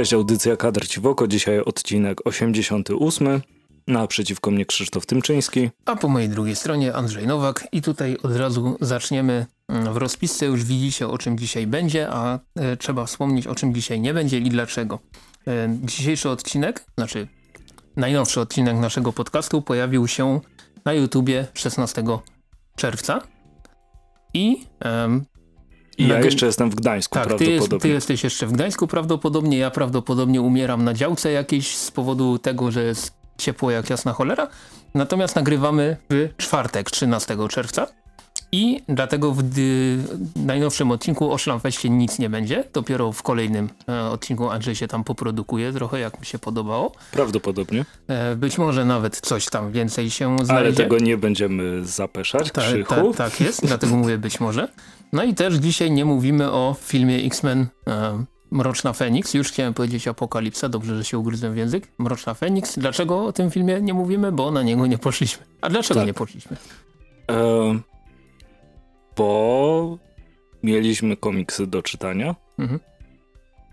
Cześć, audycja Kadr Ci w oko. Dzisiaj odcinek 88. Naprzeciwko mnie Krzysztof Tymczyński. A po mojej drugiej stronie Andrzej Nowak. I tutaj od razu zaczniemy. W rozpisce już widzicie o czym dzisiaj będzie, a e, trzeba wspomnieć o czym dzisiaj nie będzie i dlaczego. E, dzisiejszy odcinek, znaczy najnowszy odcinek naszego podcastu pojawił się na YouTubie 16 czerwca. I i ja jeszcze jestem w Gdańsku tak, prawdopodobnie. Ty, jest, ty jesteś jeszcze w Gdańsku prawdopodobnie, ja prawdopodobnie umieram na działce jakiejś z powodu tego, że jest ciepło jak jasna cholera. Natomiast nagrywamy w czwartek 13 czerwca. I dlatego w najnowszym odcinku o Szlamfeście nic nie będzie. Dopiero w kolejnym e, odcinku Andrzej się tam poprodukuje trochę, jak mi się podobało. Prawdopodobnie. E, być może nawet coś tam więcej się znajdzie. Ale tego nie będziemy zapeszać, ta, ta, tak jest, dlatego mówię być może. No i też dzisiaj nie mówimy o filmie X-Men e, Mroczna Feniks. Już chciałem powiedzieć Apokalipsa, dobrze, że się ugryzłem w język. Mroczna Feniks. Dlaczego o tym filmie nie mówimy? Bo na niego nie poszliśmy. A dlaczego tak. nie poszliśmy? E, bo mieliśmy komiksy do czytania. Mhm.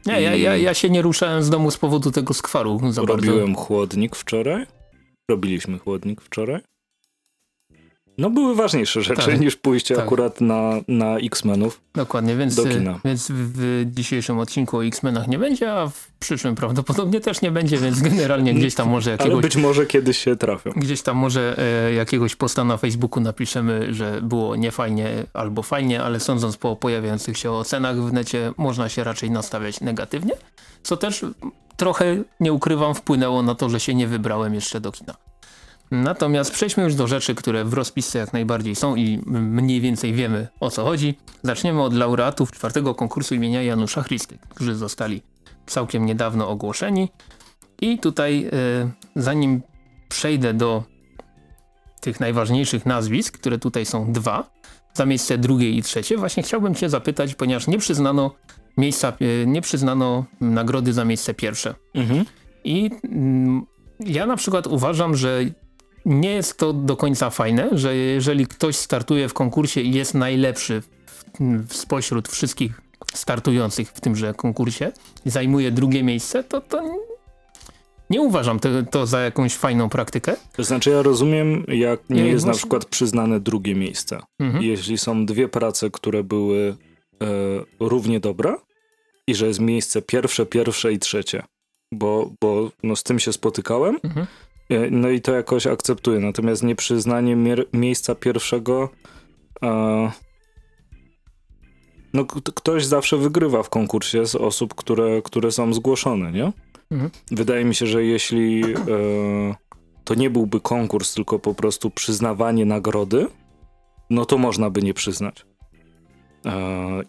Nie, ja, ja, ja się nie ruszałem z domu z powodu tego skwaru. Robiłem bardzo. chłodnik wczoraj. Robiliśmy chłodnik wczoraj. No były ważniejsze rzeczy tak, niż pójście tak. akurat na, na X-Menów. Dokładnie, więc, do kina. więc w dzisiejszym odcinku o X-Menach nie będzie, a w przyszłym prawdopodobnie też nie będzie, więc generalnie gdzieś tam może jakiegoś... Ale być może kiedyś się trafią. Gdzieś tam może e, jakiegoś posta na Facebooku napiszemy, że było niefajnie albo fajnie, ale sądząc po pojawiających się ocenach w necie można się raczej nastawiać negatywnie, co też trochę, nie ukrywam, wpłynęło na to, że się nie wybrałem jeszcze do kina. Natomiast przejdźmy już do rzeczy, które w rozpisce jak najbardziej są i mniej więcej wiemy o co chodzi. Zaczniemy od laureatów czwartego konkursu imienia Janusza Christy, którzy zostali całkiem niedawno ogłoszeni. I tutaj e, zanim przejdę do tych najważniejszych nazwisk, które tutaj są dwa, za miejsce drugie i trzecie, właśnie chciałbym cię zapytać, ponieważ nie przyznano miejsca, e, nie przyznano nagrody za miejsce pierwsze. Mhm. I mm, ja na przykład uważam, że nie jest to do końca fajne, że jeżeli ktoś startuje w konkursie i jest najlepszy w, spośród wszystkich startujących w tymże konkursie i zajmuje drugie miejsce, to, to nie uważam to, to, za jakąś fajną praktykę. To znaczy ja rozumiem, jak nie, jest na przykład przyznane drugie miejsce. Mhm. Jeśli są dwie prace, które były e, równie dobre i że jest miejsce pierwsze, pierwsze i trzecie. Bo, bo no, z tym się spotykałem. Mhm. E, no i to jakoś akceptuję. Natomiast nieprzyznanie miejsca pierwszego. E, no, ktoś zawsze wygrywa w konkursie z osób, które, które są zgłoszone, nie? Mhm. Wydaje mi się, że jeśli e, to nie byłby konkurs, tylko po prostu przyznawanie nagrody, no to można by nie przyznać. E,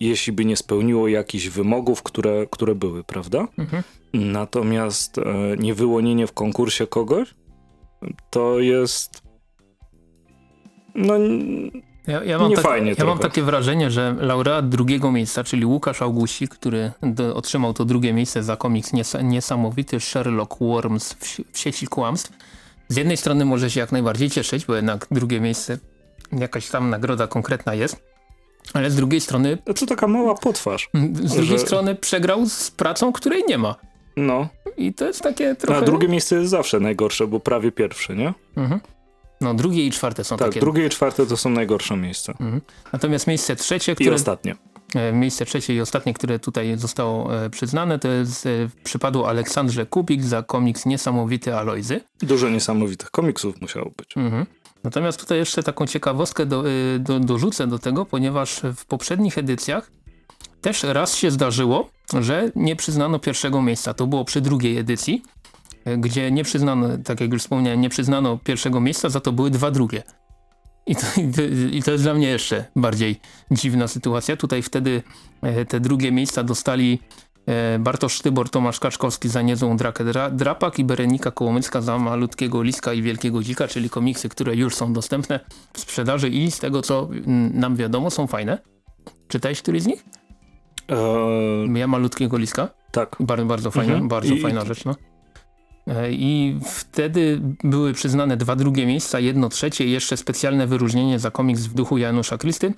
jeśli by nie spełniło jakichś wymogów, które, które były, prawda? Mhm. Natomiast e, niewyłonienie w konkursie kogoś, to jest no ja, ja mam, tak, ja mam takie wrażenie, że laureat drugiego miejsca, czyli Łukasz Auguści, który do, otrzymał to drugie miejsce za komiks nies niesamowity Sherlock Worms w, w sieci kłamstw, z jednej strony może się jak najbardziej cieszyć, bo jednak drugie miejsce, jakaś tam nagroda konkretna jest, ale z drugiej strony... To taka mała potwarz. Z drugiej że... strony przegrał z pracą, której nie ma. No. I to jest takie trochę... A drugie miejsce jest zawsze najgorsze, bo prawie pierwsze, nie? Mhm. No drugie i czwarte są tak, takie... Tak, drugie i czwarte to są najgorsze miejsca. Mhm. Natomiast miejsce trzecie, które... I ostatnie. E, miejsce trzecie i ostatnie, które tutaj zostało e, przyznane, to jest e, w przypadku Aleksandrze Kubik za komiks Niesamowity Alojzy. Dużo niesamowitych komiksów musiało być. Mhm. Natomiast tutaj jeszcze taką ciekawostkę do, do, dorzucę do tego, ponieważ w poprzednich edycjach też raz się zdarzyło, że nie przyznano pierwszego miejsca. To było przy drugiej edycji, e, gdzie nie przyznano, tak jak już wspomniałem, nie przyznano pierwszego miejsca, za to były dwa drugie. I to, I to, jest dla mnie jeszcze bardziej dziwna sytuacja. Tutaj wtedy e, te drugie miejsca dostali e, Bartosz Sztybor, Tomasz Kaczkowski za Niezłą Drakę Drapak i Berenika Kołomycka za Malutkiego Liska i Wielkiego Dzika, czyli komiksy, które już są dostępne w sprzedaży i z tego co nam wiadomo są fajne. Czytałeś któryś z nich? Eee... Ja malutkiego liska. Tak. Bardzo, bardzo fajna, mhm. bardzo I, fajna rzecz. No. E, I wtedy były przyznane dwa drugie miejsca, jedno trzecie i jeszcze specjalne wyróżnienie za komiks w duchu Janusza Krysty.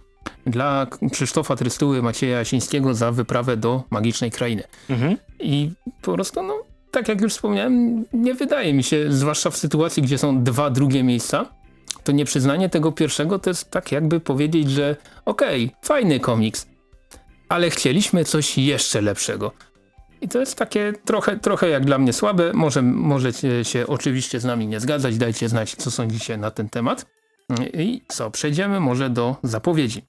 dla Krzysztofa Trystuły, Macieja Jasińskiego za wyprawę do magicznej krainy. Mhm. I po prostu, no, tak jak już wspomniałem, nie wydaje mi się, zwłaszcza w sytuacji, gdzie są dwa drugie miejsca, to nieprzyznanie tego pierwszego to jest tak jakby powiedzieć, że okej, okay, fajny komiks, ale chcieliśmy coś jeszcze lepszego. I to jest takie trochę, trochę jak dla mnie słabe. Może, możecie się oczywiście z nami nie zgadzać, dajcie znać, co sądzicie na ten temat. I co, przejdziemy może do zapowiedzi.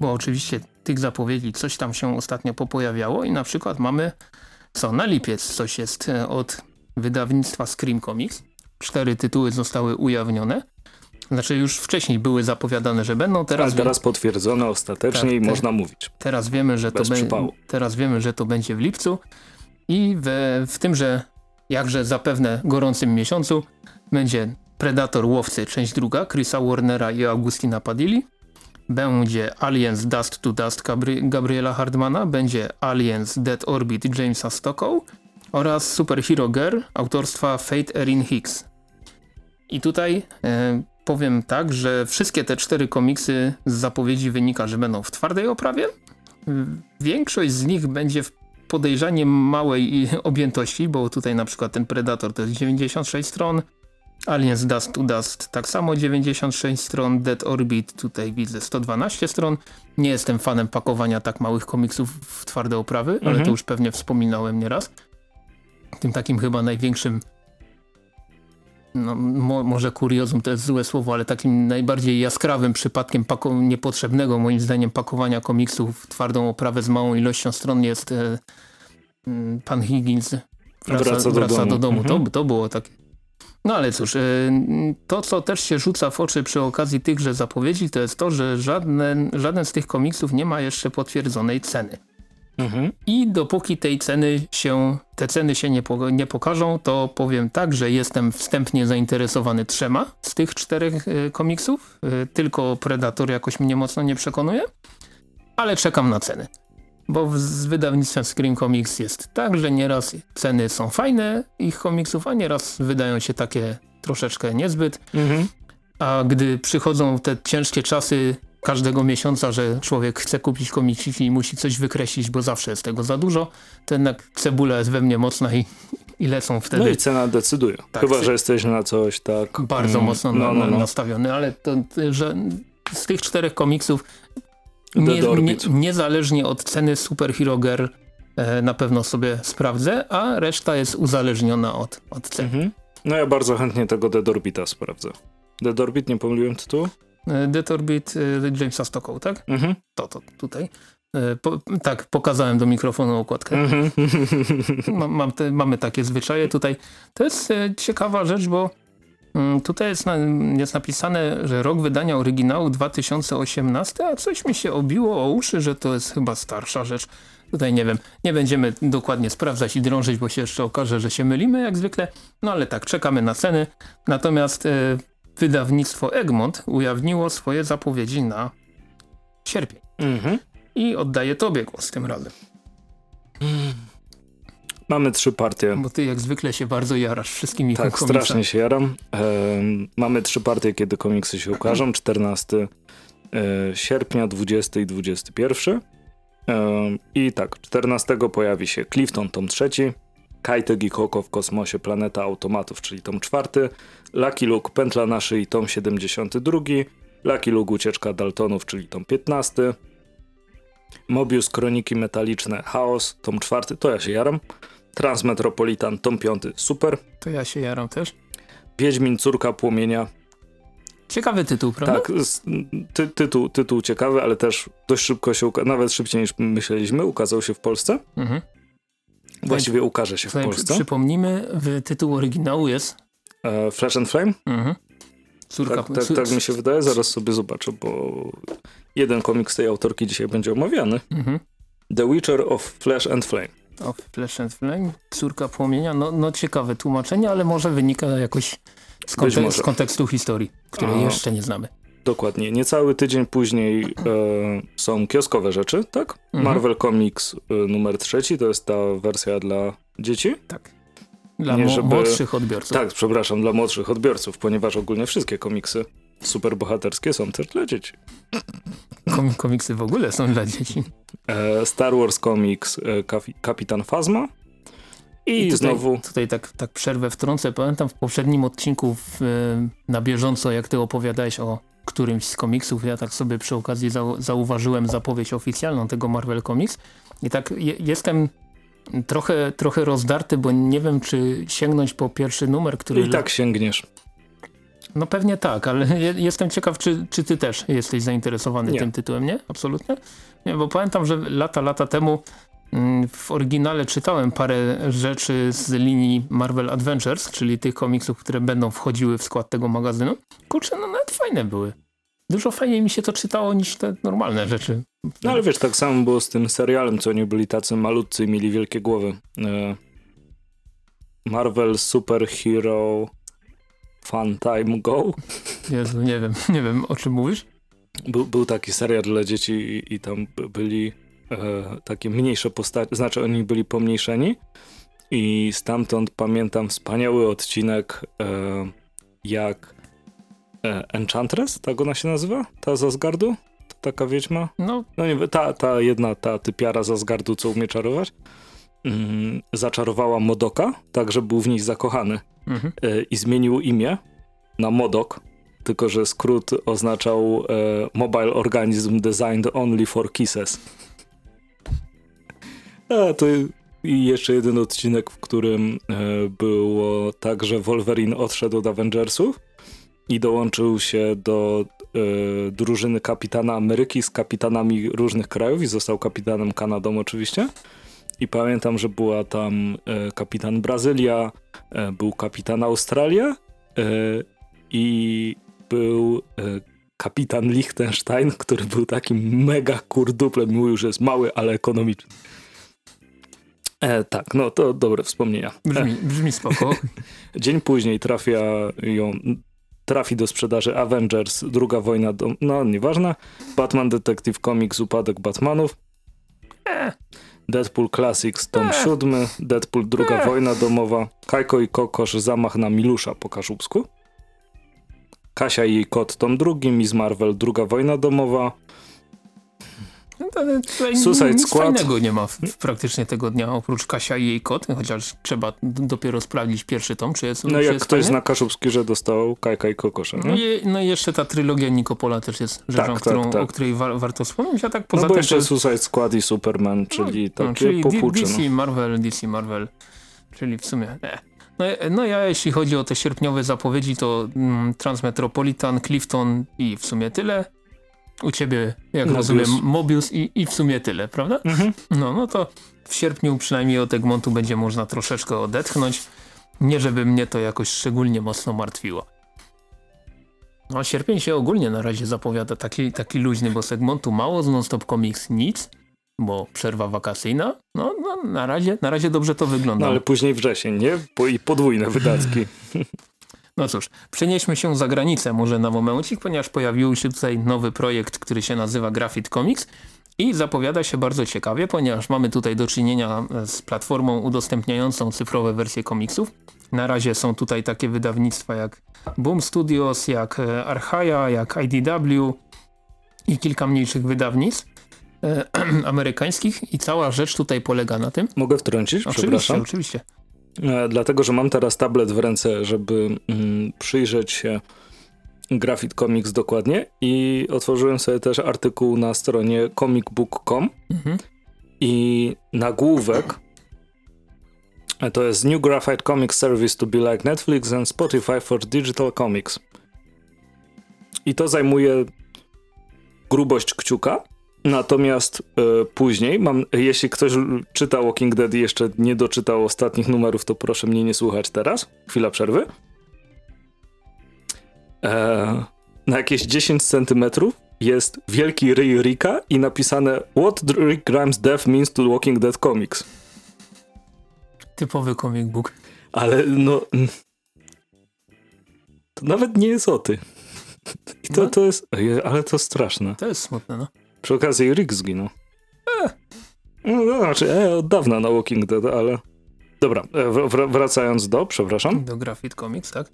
Bo oczywiście tych zapowiedzi coś tam się ostatnio popojawiało i na przykład mamy co, na lipiec coś jest e, od wydawnictwa Scream Comics. Cztery tytuły zostały ujawnione. Znaczy już wcześniej były zapowiadane, że będą. Teraz Ale teraz potwierdzone ostatecznie tak, i można mówić. Teraz wiemy, że to teraz wiemy, że to będzie w lipcu i w, w tymże jakże zapewne gorącym miesiącu będzie Predator Łowcy, część druga, Chrisa Warnera i Augustina Padilli. Będzie Aliens Dust to Dust Gabri Gabriela Hardmana, będzie Aliens Dead Orbit Jamesa Stockow oraz Superhero Girl autorstwa Fate Erin Hicks. I tutaj e, powiem tak, że wszystkie te cztery komiksy z zapowiedzi wynika, że będą w twardej oprawie. Większość z nich będzie w podejrzanie małej objętości, bo tutaj na przykład ten Predator to jest 96 stron, Aliens Dust to Dust tak samo 96 stron, Dead Orbit tutaj widzę 112 stron. Nie jestem fanem pakowania tak małych komiksów w twarde oprawy, mhm. ale to już pewnie wspominałem nieraz. Tym takim chyba największym no, mo może kuriozum to jest złe słowo, ale takim najbardziej jaskrawym przypadkiem niepotrzebnego moim zdaniem pakowania komiksów w twardą oprawę z małą ilością stron jest e, mm, pan Higgins wraca, wraca do wraca domu. Do domu. Mhm. To, to było takie no ale cóż, y, to co też się rzuca w oczy przy okazji tychże zapowiedzi to jest to, że żaden, żaden z tych komiksów nie ma jeszcze potwierdzonej ceny. Mhm. I dopóki tej ceny się, te ceny się nie, po, nie pokażą, to powiem tak, że jestem wstępnie zainteresowany trzema z tych czterech y, komiksów. Y, tylko Predator jakoś mnie mocno nie przekonuje, ale czekam na ceny. Bo z wydawnictwem Scream Comics jest tak, że nieraz ceny są fajne ich komiksów, a nieraz wydają się takie troszeczkę niezbyt. Mhm. A gdy przychodzą te ciężkie czasy każdego miesiąca, że człowiek chce kupić komiksiki i musi coś wykreślić, bo zawsze jest tego za dużo, to jednak cebula jest we mnie mocna i, i lecą wtedy. No i cena decyduje. Tak, Chyba, że jesteś na coś tak... Bardzo mm, mocno no, no, no. nastawiony, ale to, że z tych czterech komiksów nie, nie, niezależnie od ceny Superhero Girl e, na pewno sobie sprawdzę, a reszta jest uzależniona od, od ceny. Mhm. No ja bardzo chętnie tego Dead Orbita sprawdzę. Dead Orbit, nie pomyliłem tytułu? E, Dead Orbit e, Jamesa Stockow, tak? Mhm. To, to tutaj. E, po, tak, pokazałem do mikrofonu okładkę. Mhm. Mam, mam te, mamy takie zwyczaje tutaj. To jest ciekawa rzecz, bo Mm, tutaj jest, jest, napisane, że rok wydania oryginału 2018, a coś mi się obiło o uszy, że to jest chyba starsza rzecz. Tutaj nie wiem, nie będziemy dokładnie sprawdzać i drążyć, bo się jeszcze okaże, że się mylimy jak zwykle. No ale tak, czekamy na ceny. Natomiast wydawnictwo Egmont ujawniło swoje zapowiedzi na sierpień. Mhm. I oddaję tobie głos tym razem. Mm. Mamy trzy partie. Bo ty jak zwykle się bardzo jarasz wszystkimi Tak, komiksami. strasznie się jaram. E, mamy trzy partie, kiedy komiksy się ukażą. 14 e, sierpnia, 20 i 21. E, I tak, 14 pojawi się Clifton, tom trzeci. Kajtek i Koko w kosmosie, planeta automatów, czyli tom czwarty. Lucky Luke, pętla na szyi, tom 72. Lucky Luke, ucieczka Daltonów, czyli tom 15. Mobius, kroniki metaliczne, chaos, tom czwarty, to ja się jaram. Transmetropolitan, tom 5, super. To ja się jaram też. Wiedźmin, córka płomienia. Ciekawy tytuł, prawda? Tak, ty, tytuł, tytuł ciekawy, ale też dość szybko się, nawet szybciej niż myśleliśmy, ukazał się w Polsce. Mhm. Właściwie ukaże się w Polsce. Przypomnijmy, tytuł oryginału jest... E, Flash and Flame? Mhm. Córka, tak, tak, tak mi się wydaje, zaraz sobie zobaczę, bo jeden komiks tej autorki dzisiaj będzie omawiany. Mhm. The Witcher of Flash and Flame. Of Flash and Flame, Córka Płomienia, no, no ciekawe tłumaczenie, ale może wynika jakoś z, kontek z kontekstu historii, której jeszcze nie znamy. Dokładnie. Niecały tydzień później e, są kioskowe rzeczy, tak? Mhm. Marvel Comics e, numer trzeci, to jest ta wersja dla dzieci. Tak. Dla nie, żeby... młodszych odbiorców. Tak, przepraszam, dla młodszych odbiorców, ponieważ ogólnie wszystkie komiksy superbohaterskie są też dla dzieci. Kom komiksy w ogóle są dla dzieci. E, Star Wars Comics e, Kapitan Phasma. I, I tutaj, znowu... Tutaj tak, tak przerwę wtrącę. Pamiętam w poprzednim odcinku w, e, na bieżąco, jak ty opowiadałeś o którymś z komiksów, ja tak sobie przy okazji zau zauważyłem zapowiedź oficjalną tego Marvel Comics i tak je, jestem trochę, trochę rozdarty, bo nie wiem, czy sięgnąć po pierwszy numer, który... I tak sięgniesz. No pewnie tak, ale jestem ciekaw, czy, czy ty też jesteś zainteresowany nie. tym tytułem, nie? Absolutnie? Nie, bo pamiętam, że lata, lata temu mm, w oryginale czytałem parę rzeczy z linii Marvel Adventures, czyli tych komiksów, które będą wchodziły w skład tego magazynu. Kurczę, no nawet fajne były. Dużo fajniej mi się to czytało niż te normalne rzeczy. No ale wiesz, tak samo było z tym serialem, co oni byli tacy malutcy i mieli wielkie głowy. E, Marvel Super Hero Fun Time Go. Jezu, nie wiem, nie wiem o czym mówisz. Był, był taki serial dla dzieci i, i tam byli e, takie mniejsze postacie, znaczy oni byli pomniejszeni i stamtąd pamiętam wspaniały odcinek e, jak Enchantress, tak ona się nazywa? Ta z Asgardu? Taka wiedźma? No. no nie, ta, ta jedna, ta typiara z Asgardu, co umie czarować mm, zaczarowała Modoka, tak że był w niej zakochany mhm. e, i zmienił imię na Modok, tylko że skrót oznaczał e, Mobile Organism Designed Only for Kisses. A to i jeszcze jeden odcinek, w którym e, było tak, że Wolverine odszedł od Avengersów i dołączył się do e, drużyny kapitana Ameryki z kapitanami różnych krajów i został kapitanem Kanadą oczywiście. I pamiętam, że była tam e, kapitan Brazylia, e, był kapitan Australia i był kapitan Liechtenstein, który był takim mega kurduplem, mówił, że jest mały, ale ekonomiczny. E, tak, no to dobre wspomnienia. Brzmi, brzmi spoko. Dzień później trafia ją, trafi do sprzedaży Avengers, druga wojna, do, no nieważne, Batman Detective Comics, upadek Batmanów. E. Deadpool Classics tom. 7, Deadpool druga Ech. wojna domowa, Kajko i Kokosz zamach na Milusza po kaszubsku, Kasia i jej kot tom drugi, Miss Marvel druga wojna domowa, Suicide nic Squad. fajnego nie ma w, w praktycznie tego dnia, oprócz Kasia i jej kot, chociaż trzeba dopiero sprawdzić pierwszy tom, czy jest No jak jest ktoś zna Kaszubski, że dostał Kajka i Kokosza, no i, no i jeszcze ta trylogia Nikopola też jest rzeczą, tak, którą, tak, tak. o której wa warto wspomnieć, a tak poza no bo jeszcze to... Suicide Squad i Superman, czyli no, takie no, czyli popuczy, DC no. Marvel, DC Marvel, czyli w sumie... Eh. No, no ja jeśli chodzi o te sierpniowe zapowiedzi, to mm, Transmetropolitan, Clifton i w sumie tyle. U ciebie, jak Mobius. rozumiem, Mobius i, i w sumie tyle, prawda? Mhm. No, no to w sierpniu przynajmniej od Egmontu będzie można troszeczkę odetchnąć. Nie żeby mnie to jakoś szczególnie mocno martwiło. No, sierpień się ogólnie na razie zapowiada taki, taki luźny, bo segmentu mało, z Non-Stop Comics nic, bo przerwa wakacyjna. No, no na, razie, na razie dobrze to wygląda. No ale później wrzesień, nie? I podwójne wydatki. No cóż, przenieśmy się za granicę może na momencik, ponieważ pojawił się tutaj nowy projekt, który się nazywa Graphit Comics i zapowiada się bardzo ciekawie, ponieważ mamy tutaj do czynienia e, z platformą udostępniającą cyfrowe wersje komiksów. Na razie są tutaj takie wydawnictwa jak Boom Studios, jak e, Archaia, jak IDW i kilka mniejszych wydawnictw e, amerykańskich i cała rzecz tutaj polega na tym. Mogę wtrącić? Oczywiście, oczywiście. E, dlatego, że mam teraz tablet w ręce, żeby mm, przyjrzeć się Graphit Comics dokładnie i otworzyłem sobie też artykuł na stronie comicbook.com mhm. i nagłówek e, to jest New Graphite Comics Service to be like Netflix and Spotify for Digital Comics. I to zajmuje grubość kciuka Natomiast e, później, mam, jeśli ktoś czyta Walking Dead i jeszcze nie doczytał ostatnich numerów, to proszę mnie nie słuchać teraz. Chwila przerwy. E, na jakieś 10 centymetrów jest wielki ryj Rika i napisane What Rick Grimes' death means to Walking Dead Comics. Typowy comic book. Ale no... To nawet nie jest o ty. I to, no. to jest... Ale to straszne. To jest smutne, no. Przy okazji Rick zginął. E, no, no, znaczy, e, od dawna na Walking Dead, ale... Dobra, e, wracając do, przepraszam. Do Graphite Comics, tak?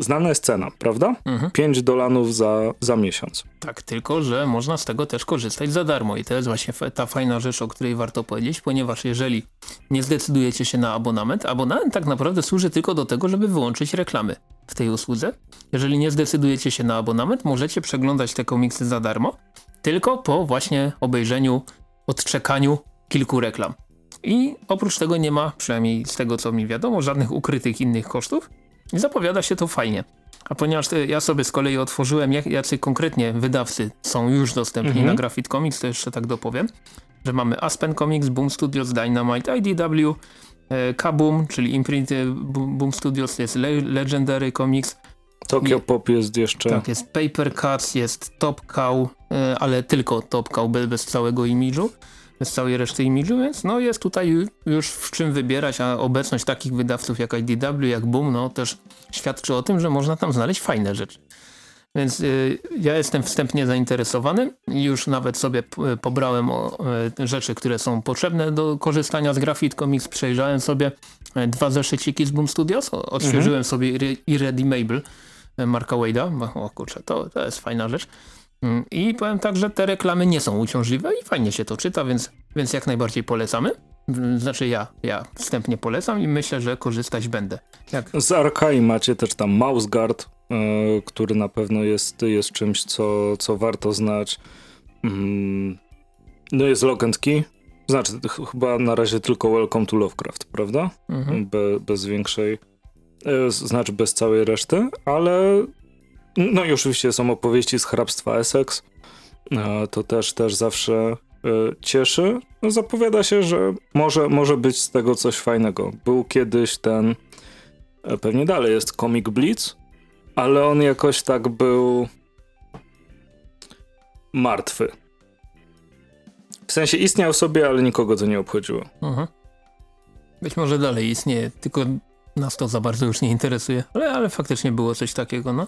znana jest cena, prawda? Mhm. 5 dolarów za, za miesiąc. Tak, tylko że można z tego też korzystać za darmo i to jest właśnie ta fajna rzecz, o której warto powiedzieć, ponieważ jeżeli nie zdecydujecie się na abonament, abonament tak naprawdę służy tylko do tego, żeby wyłączyć reklamy w tej usłudze. Jeżeli nie zdecydujecie się na abonament, możecie przeglądać te komiksy za darmo, tylko po właśnie obejrzeniu, odczekaniu kilku reklam. I oprócz tego nie ma, przynajmniej z tego co mi wiadomo, żadnych ukrytych innych kosztów i zapowiada się to fajnie. A ponieważ ja sobie z kolei otworzyłem, jak, jacy konkretnie wydawcy są już dostępni mhm. na Grafit Comics, to jeszcze tak dopowiem, że mamy Aspen Comics, Boom Studios, Dynamite, IDW, e, Kaboom, czyli Imprint Boom Studios, jest Le Legendary Comics. Tokyo Pop jest jeszcze. Tak, jest Paper Cuts, jest Top Cow, e, ale tylko Top Cow bez całego imidżu z całej reszty imidżu, więc no jest tutaj już w czym wybierać, a obecność takich wydawców jak IDW, jak Boom, no też świadczy o tym, że można tam znaleźć fajne rzeczy. Więc y, ja jestem wstępnie zainteresowany już nawet sobie pobrałem o, y, rzeczy, które są potrzebne do korzystania z Graphite Comics. Przejrzałem sobie dwa zeszyciki z Boom Studios, odświeżyłem mhm. sobie Irredeemable Marka Wade'a. O kurczę, to, to jest fajna rzecz. Mm, I powiem tak, że te reklamy nie są uciążliwe i fajnie się to czyta, więc, więc jak najbardziej polecamy. Znaczy ja, ja wstępnie polecam i myślę, że korzystać będę. Jak... Z Arkai macie też tam Mouse Guard, yy, który na pewno jest, jest czymś, co, co warto znać. Yy, no jest Lock and Key, znaczy chyba na razie tylko Welcome to Lovecraft, prawda? Mhm. Be, bez większej, yy, znaczy bez całej reszty, ale no i oczywiście są opowieści z hrabstwa Essex. To też, też zawsze e, cieszy. Zapowiada się, że może, może być z tego coś fajnego. Był kiedyś ten, e, pewnie dalej jest Comic Blitz, ale on jakoś tak był martwy. W sensie istniał sobie, ale nikogo to nie obchodziło. Mhm. Być może dalej istnieje, tylko nas to za bardzo już nie interesuje, ale, ale faktycznie było coś takiego, no.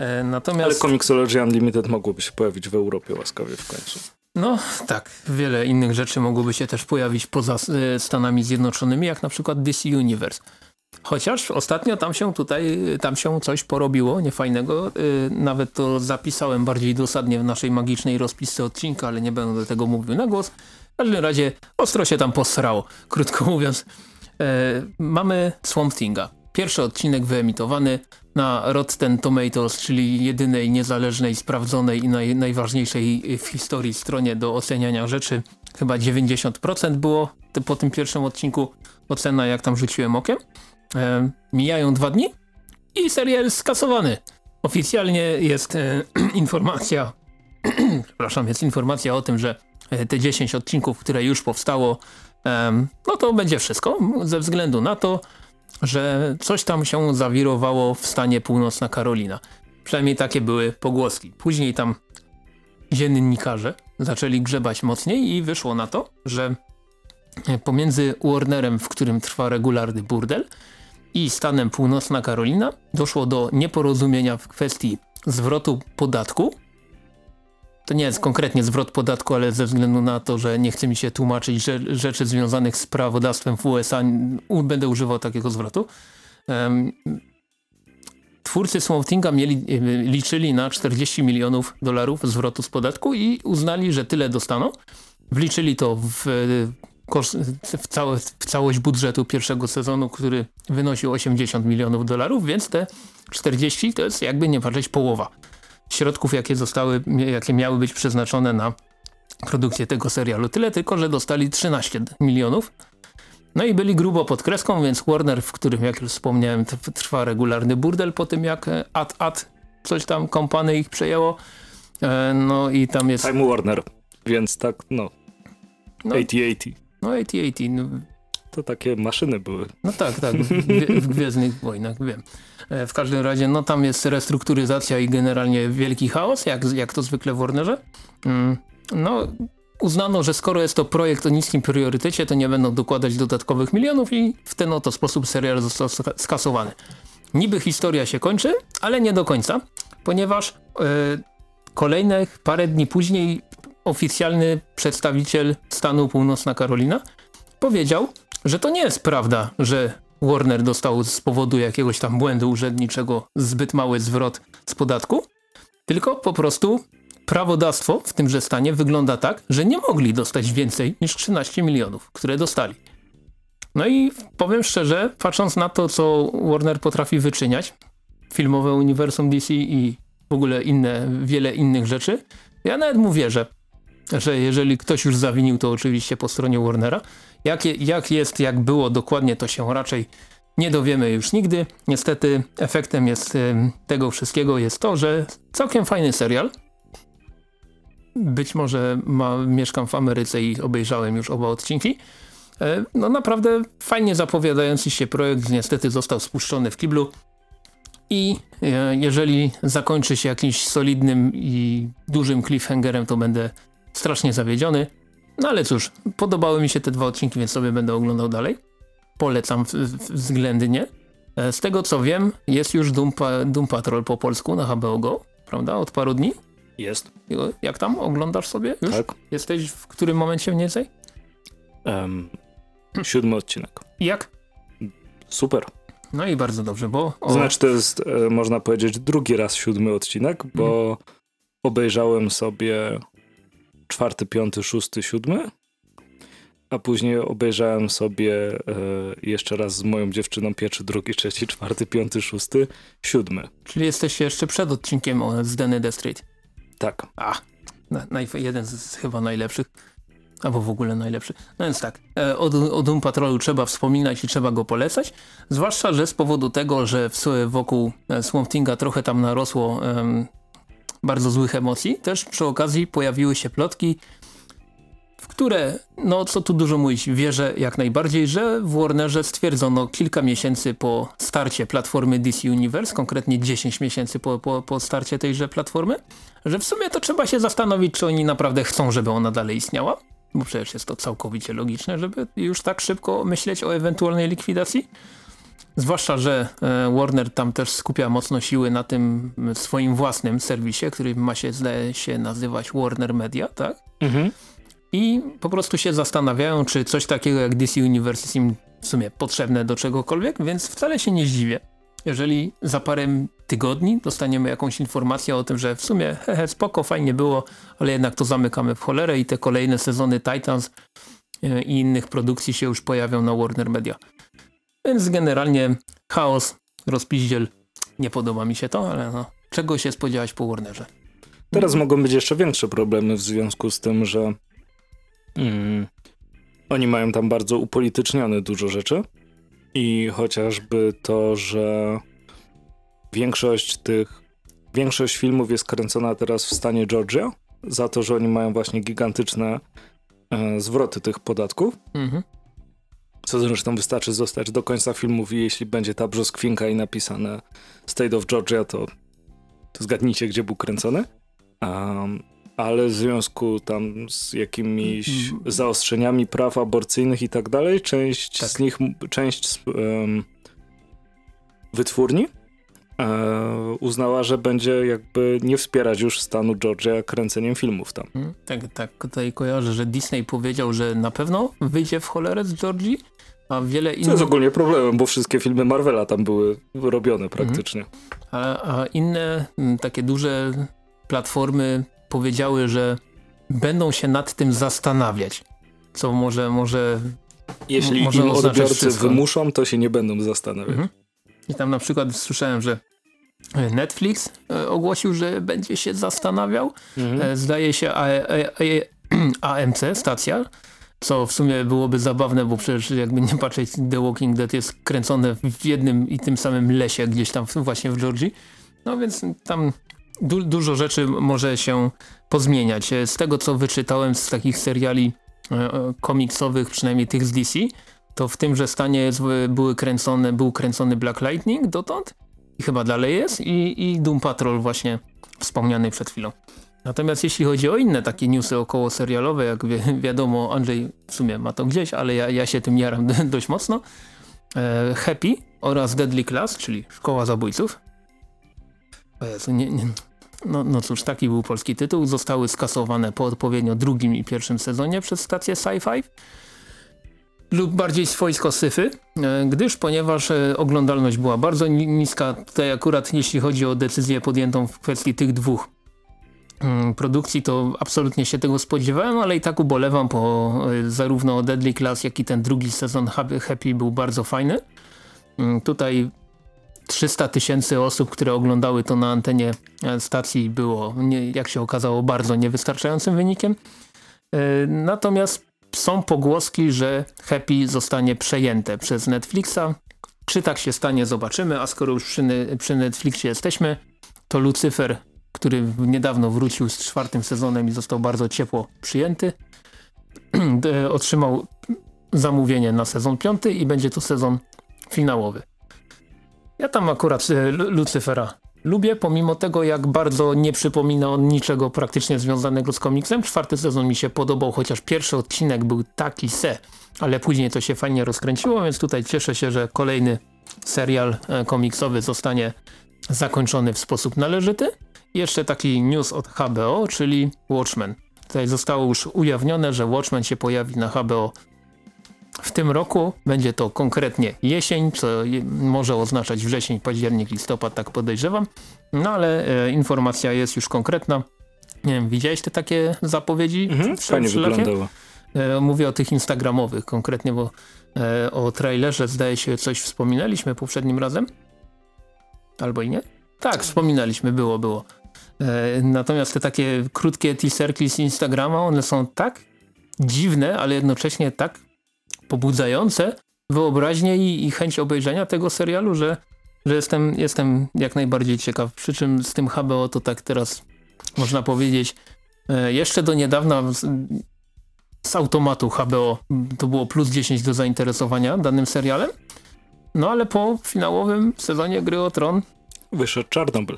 E, natomiast... Ale Comixology Unlimited mogłoby się pojawić w Europie łaskawie w końcu. No tak, wiele innych rzeczy mogłoby się też pojawić poza e, Stanami Zjednoczonymi, jak na przykład DC Universe. Chociaż ostatnio tam się tutaj, tam się coś porobiło niefajnego. E, nawet to zapisałem bardziej dosadnie w naszej magicznej rozpisce odcinka, ale nie będę tego mówił na głos. W każdym razie ostro się tam posrało, krótko mówiąc. mamy Swamp Thinga. Pierwszy odcinek wyemitowany na Rotten Tomatoes, czyli jedynej niezależnej, sprawdzonej i naj, najważniejszej w historii stronie do oceniania rzeczy. Chyba 90% było po tym pierwszym odcinku ocena, jak tam rzuciłem okiem. E, mijają dwa dni i serial skasowany. Oficjalnie jest e, informacja, przepraszam, jest informacja o tym, że e, te 10 odcinków, które już powstało, no to będzie wszystko, ze względu na to, że coś tam się zawirowało w stanie Północna Karolina. Przynajmniej takie były pogłoski. Później tam dziennikarze zaczęli grzebać mocniej i wyszło na to, że pomiędzy Warnerem, w którym trwa regularny burdel i stanem Północna Karolina doszło do nieporozumienia w kwestii zwrotu podatku to nie jest konkretnie zwrot podatku, ale ze względu na to, że nie chce mi się tłumaczyć rzeczy związanych z prawodawstwem w USA, będę używał takiego zwrotu. Twórcy Swamp Thinga mieli, liczyli na 40 milionów dolarów zwrotu z podatku i uznali, że tyle dostaną. Wliczyli to w, w, całe, w całość budżetu pierwszego sezonu, który wynosił 80 milionów dolarów, więc te 40 to jest jakby nie patrzeć połowa środków, jakie zostały, jakie miały być przeznaczone na produkcję tego serialu. Tyle tylko, że dostali 13 milionów. No i byli grubo pod kreską, więc Warner, w którym, jak już wspomniałem, trwa regularny burdel po tym, jak Ad Ad coś tam kompany ich przejęło. E, no i tam jest... Time Warner, więc tak, no. no 80-80. No 80-80. To takie maszyny były. No tak, tak, w, w Gwiezdnych Wojnach, wiem. E, w każdym razie, no tam jest restrukturyzacja i generalnie wielki chaos, jak, jak to zwykle w Warnerze. Mm, no, uznano, że skoro jest to projekt o niskim priorytecie, to nie będą dokładać dodatkowych milionów i w ten oto sposób serial został skasowany. Niby historia się kończy, ale nie do końca, ponieważ yy, kolejnych parę dni później oficjalny przedstawiciel stanu Północna Karolina powiedział, że to nie jest prawda, że Warner dostał z powodu jakiegoś tam błędu urzędniczego zbyt mały zwrot z podatku, tylko po prostu prawodawstwo w tymże stanie wygląda tak, że nie mogli dostać więcej niż 13 milionów, które dostali. No i powiem szczerze, patrząc na to, co Warner potrafi wyczyniać, filmowe uniwersum DC i w ogóle inne, wiele innych rzeczy, ja nawet mu wierzę, że jeżeli ktoś już zawinił, to oczywiście po stronie Warnera. Jak, jak jest, jak było dokładnie, to się raczej nie dowiemy już nigdy. Niestety efektem jest tego wszystkiego jest to, że całkiem fajny serial. Być może ma, mieszkam w Ameryce i obejrzałem już oba odcinki. E, no naprawdę fajnie zapowiadający się projekt niestety został spuszczony w kiblu. I e, jeżeli zakończy się jakimś solidnym i dużym cliffhangerem, to będę strasznie zawiedziony. No ale cóż, podobały mi się te dwa odcinki, więc sobie będę oglądał dalej. Polecam względnie. E, z tego co wiem, jest już Doom, Doom Patrol po polsku na HBO Go, prawda? Od paru dni. Jest. Jak tam? Oglądasz sobie już? Tak. Jesteś w którym momencie mniej więcej? Um, siódmy odcinek. Jak? Super. No i bardzo dobrze, bo... O... Znaczy to jest, e, można powiedzieć, drugi raz siódmy odcinek, bo mhm. obejrzałem sobie czwarty, piąty, szósty, siódmy, a później obejrzałem sobie e, jeszcze raz z moją dziewczyną pierwszy, drugi, trzeci, czwarty, piąty, szósty, siódmy. Czyli jesteście jeszcze przed odcinkiem z Danny The Street. Tak. A, na, na, jeden z chyba najlepszych. Albo w ogóle najlepszy. No więc tak, e, o, o Doom Patrolu trzeba wspominać i trzeba go polecać. Zwłaszcza, że z powodu tego, że w, wokół e, Swamp Thinga trochę tam narosło bardzo złych emocji, też przy okazji pojawiły się plotki, w które, no co tu dużo mówić, wierzę jak najbardziej, że w Warnerze stwierdzono kilka miesięcy po starcie platformy DC Universe, konkretnie 10 miesięcy po, po, po starcie tejże platformy, że w sumie to trzeba się zastanowić, czy oni naprawdę chcą, żeby ona dalej istniała bo przecież jest to całkowicie logiczne, żeby już tak szybko myśleć o ewentualnej likwidacji. Zwłaszcza, że e, Warner tam też skupia mocno siły na tym swoim własnym serwisie, który ma się, zdaje się, nazywać Warner Media, tak? Mhm. I po prostu się zastanawiają, czy coś takiego jak DC Universe jest im w sumie potrzebne do czegokolwiek, więc wcale się nie zdziwię, jeżeli za parę tygodni dostaniemy jakąś informację o tym, że w sumie hehe, spoko, fajnie było, ale jednak to zamykamy w cholerę i te kolejne sezony Titans e, i innych produkcji się już pojawią na Warner Media. Więc generalnie chaos, rozpiździel, nie podoba mi się to, ale no, czego się spodziewać po Warnerze? Teraz mogą być jeszcze większe problemy w związku z tym, że mm, oni mają tam bardzo upolitycznione dużo rzeczy i chociażby to, że większość tych, większość filmów jest kręcona teraz w stanie Georgia, za to, że oni mają właśnie gigantyczne e, zwroty tych podatków. Mhm. Co zresztą wystarczy zostać do końca filmów i jeśli będzie ta brzoskwinka i napisane State of Georgia, to, to zgadnijcie, gdzie był kręcony. Um, ale w związku tam z jakimiś mm. zaostrzeniami praw aborcyjnych i tak dalej, część tak. z nich, część z, um, wytwórni uznała, że będzie jakby nie wspierać już stanu Georgia kręceniem filmów tam. Hmm, tak, tak, tutaj kojarzę, że Disney powiedział, że na pewno wyjdzie w cholerę z Georgii, a wiele innych... Co jest ogólnie problemem, bo wszystkie filmy Marvela tam były robione praktycznie. Hmm. A, a inne takie duże platformy powiedziały, że będą się nad tym zastanawiać. Co może, może. Jeśli może im odbiorcy wszystko. wymuszą, to się nie będą zastanawiać. Mhm. I tam na przykład słyszałem, że Netflix e, ogłosił, że będzie się zastanawiał. Mhm. E, zdaje się AMC, stacja, co w sumie byłoby zabawne, bo przecież jakby nie patrzeć, The Walking Dead jest kręcone w jednym i tym samym lesie gdzieś tam właśnie w Georgii. No więc tam du dużo rzeczy może się pozmieniać. Z tego, co wyczytałem z takich seriali e, komiksowych, przynajmniej tych z DC, to w tymże stanie były kręcone, był kręcony Black Lightning dotąd i chyba dalej jest i, i Doom Patrol właśnie wspomniany przed chwilą. Natomiast jeśli chodzi o inne takie newsy około serialowe, jak wi wiadomo Andrzej w sumie ma to gdzieś, ale ja, ja się tym jaram dość mocno, e, Happy oraz Deadly Class, czyli Szkoła Zabójców. O Jezu, nie, nie, no, no cóż, taki był polski tytuł. Zostały skasowane po odpowiednio drugim i pierwszym sezonie przez stację Sci-Fi. Lub bardziej swojsko syfy, e, gdyż ponieważ e, oglądalność była bardzo niska, tutaj akurat jeśli chodzi o decyzję podjętą w kwestii tych dwóch mm, produkcji, to absolutnie się tego spodziewałem, ale i tak ubolewam, bo e, zarówno Deadly Class, jak i ten drugi sezon Happy był bardzo fajny. Mm, tutaj 300 tysięcy osób, które oglądały to na antenie stacji było, jak się okazało, bardzo niewystarczającym wynikiem. Natomiast są pogłoski, że Happy zostanie przejęte przez Netflixa. Czy tak się stanie, zobaczymy, a skoro już przy, przy Netflixie jesteśmy, to Lucyfer, który niedawno wrócił z czwartym sezonem i został bardzo ciepło przyjęty, otrzymał zamówienie na sezon piąty i będzie to sezon finałowy. Ja tam akurat e, Lucyfera lubię, pomimo tego jak bardzo nie przypomina on niczego praktycznie związanego z komiksem. Czwarty sezon mi się podobał, chociaż pierwszy odcinek był taki se, ale później to się fajnie rozkręciło, więc tutaj cieszę się, że kolejny serial e, komiksowy zostanie zakończony w sposób należyty. Jeszcze taki news od HBO, czyli Watchmen. Tutaj zostało już ujawnione, że Watchmen się pojawi na HBO w tym roku będzie to konkretnie jesień, co może oznaczać wrzesień, październik, listopad, tak podejrzewam. No ale e, informacja jest już konkretna. Nie wiem, widziałeś te takie zapowiedzi? Mhm, fajnie wyglądało. E, mówię o tych instagramowych konkretnie, bo e, o trailerze zdaje się coś wspominaliśmy poprzednim razem. Albo i nie? Tak, wspominaliśmy, było, było. E, natomiast te takie krótkie teaserki z Instagrama, one są tak dziwne, ale jednocześnie tak pobudzające wyobraźnię i, i, chęć obejrzenia tego serialu, że, że jestem, jestem jak najbardziej ciekaw. Przy czym z tym HBO to tak teraz można powiedzieć e, jeszcze do niedawna z, automatu HBO to było plus 10 do zainteresowania danym serialem. No ale po finałowym sezonie Gry o Tron wyszedł Czarnobyl.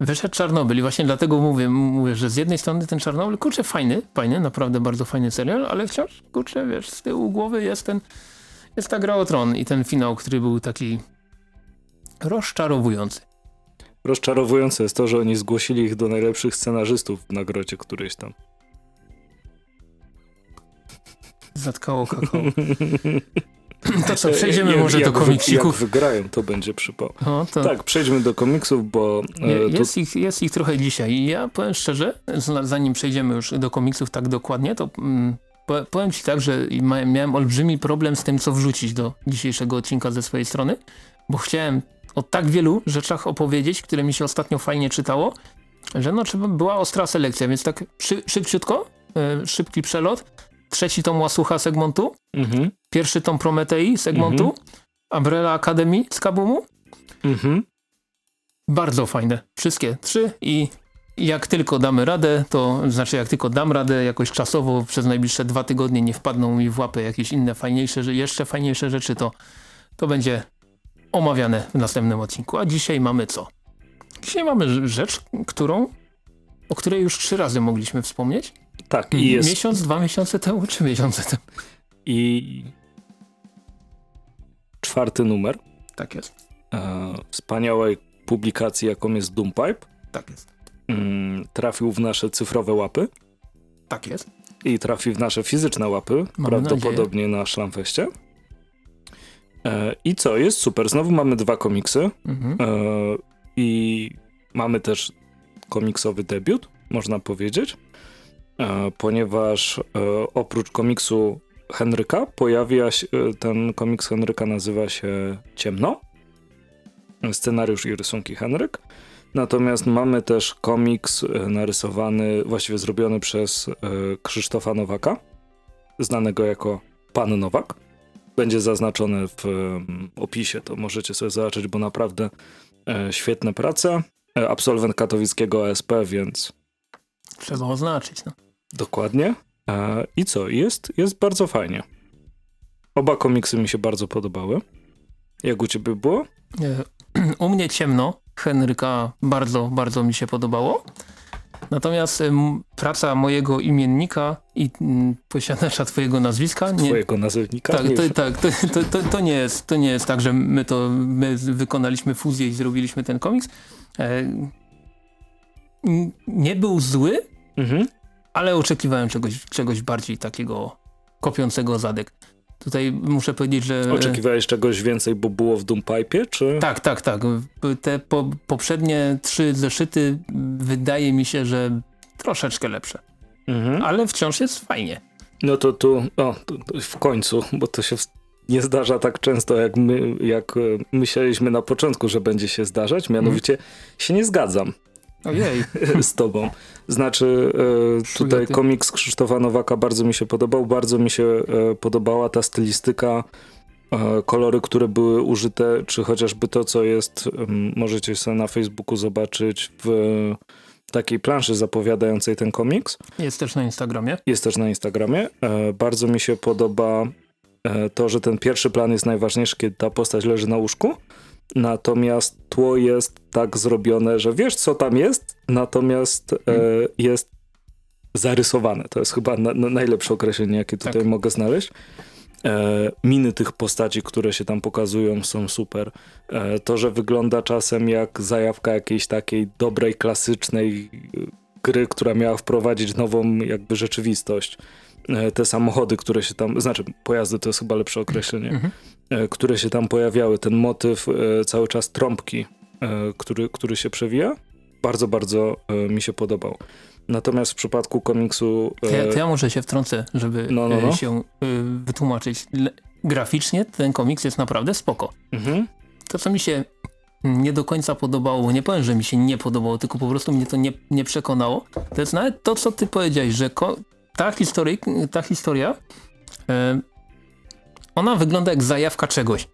Wyszedł Czarnobyl i właśnie dlatego mówię, mówię, że z jednej strony ten Czarnobyl, kurczę, fajny, fajny, naprawdę bardzo fajny serial, ale wciąż, kurczę, wiesz, z tyłu głowy jest ten, jest ta gra o tron i ten finał, który był taki rozczarowujący. Rozczarowujące jest to, że oni zgłosili ich do najlepszych scenarzystów w nagrodzie którejś tam. Zatkało kakao. To co, przejdziemy jak, może jak, do komiksików. Jak wygrają, to będzie przypał. To... Tak, przejdźmy do komiksów, bo... E, jest, ich, jest ich trochę dzisiaj i ja powiem szczerze, zanim przejdziemy już do komiksów tak dokładnie, to mm, powiem ci tak, że miałem olbrzymi problem z tym, co wrzucić do dzisiejszego odcinka ze swojej strony, bo chciałem o tak wielu rzeczach opowiedzieć, które mi się ostatnio fajnie czytało, że no trzeba była ostra selekcja, więc tak szy, szybciutko, e, szybki przelot trzeci tom Łasucha Segmontu, mhm. pierwszy tom Prometei Segmontu, mhm. Umbrella Academy z Kabumu. Mhm. Bardzo fajne. Wszystkie trzy i jak tylko damy radę, to znaczy jak tylko dam radę jakoś czasowo przez najbliższe dwa tygodnie nie wpadną mi w łapę jakieś inne fajniejsze, jeszcze fajniejsze rzeczy, to, to będzie omawiane w następnym odcinku. A dzisiaj mamy co? Dzisiaj mamy rzecz, którą, o której już trzy razy mogliśmy wspomnieć. Tak. I jest... Miesiąc, dwa miesiące temu, czy miesiące temu? I czwarty numer. Tak jest. E, wspaniałej publikacji, jaką jest Doompipe. Tak jest. Mm, trafił w nasze cyfrowe łapy. Tak jest. I trafi w nasze fizyczne łapy, prawdopodobnie nadzieję. na Szlamfeście. E, I co, jest super. Znowu mamy dwa komiksy. Mhm. E, I mamy też komiksowy debiut, można powiedzieć. E, ponieważ e, oprócz komiksu Henryka pojawia się, e, ten komiks Henryka nazywa się Ciemno. Scenariusz i rysunki Henryk. Natomiast mamy też komiks narysowany, właściwie zrobiony przez Krzysztofa Nowaka, znanego jako Pan Nowak. Będzie zaznaczony w opisie, to możecie sobie zobaczyć, bo naprawdę świetne prace. Absolwent katowickiego OSP, więc... Trzeba oznaczyć, no. Dokładnie. E, I co? Jest, jest bardzo fajnie. Oba komiksy mi się bardzo podobały. Jak u ciebie było? U mnie ciemno. Henryka bardzo, bardzo mi się podobało. Natomiast praca mojego imiennika i posiadacza twojego nazwiska... Nie, twojego nazewnika? Tak, to, tak to, to, to, to, nie jest, to nie jest tak, że my to my wykonaliśmy fuzję i zrobiliśmy ten komiks. E, nie był zły, mhm ale oczekiwałem czegoś, czegoś bardziej takiego kopiącego zadek. Tutaj muszę powiedzieć, że... Oczekiwałeś czegoś więcej, bo było w Doompipe, czy? Tak, tak, tak. Te po, poprzednie trzy zeszyty wydaje mi się, że troszeczkę lepsze. Mhm. Ale wciąż jest fajnie. No to tu, o, w końcu, bo to się nie zdarza tak często, jak my, jak e, myśleliśmy na początku, że będzie się zdarzać. Mianowicie mhm. się nie zgadzam. Ojej. z tobą. Znaczy, e, tutaj komiks Krzysztofa Nowaka bardzo mi się podobał, bardzo mi się e, podobała ta stylistyka, e, kolory, które były użyte, czy chociażby to, co jest, możecie sobie na Facebooku zobaczyć w takiej planszy zapowiadającej ten komiks. Jest też na Instagramie. Jest też na Instagramie. Bardzo mi się podoba to, że ten pierwszy plan jest najważniejszy, kiedy ta postać leży na łóżku. Natomiast tło jest tak zrobione, że wiesz co tam jest, natomiast e, hmm. jest zarysowane. To jest chyba na, na najlepsze określenie, jakie tutaj tak. mogę znaleźć. E, miny tych postaci, które się tam pokazują są super. E, to, że wygląda czasem jak zajawka jakiejś takiej dobrej, klasycznej gry, która miała wprowadzić nową jakby rzeczywistość. E, te samochody, które się tam, znaczy pojazdy to jest chyba lepsze określenie, mhm. E, które się tam pojawiały, ten motyw e, cały czas trąbki, który, który się przewija, bardzo, bardzo mi się podobał. Natomiast w przypadku komiksu... To ja, to ja może się wtrącę, żeby no, no, no. się wytłumaczyć. Graficznie ten komiks jest naprawdę spoko. Mhm. To, co mi się nie do końca podobało, nie powiem, że mi się nie podobało, tylko po prostu mnie to nie, nie przekonało, to jest nawet to, co ty powiedziałeś, że ta, ta historia, e, ona wygląda jak zajawka czegoś.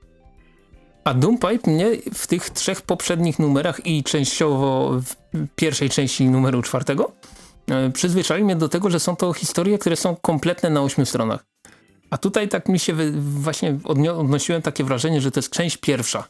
A Doompipe mnie w tych trzech poprzednich numerach i częściowo w pierwszej części numeru czwartego e, przyzwyczaił mnie do tego, że są to historie, które są kompletne na ośmiu stronach. A tutaj tak mi się właśnie odnosiłem takie wrażenie, że to jest część pierwsza.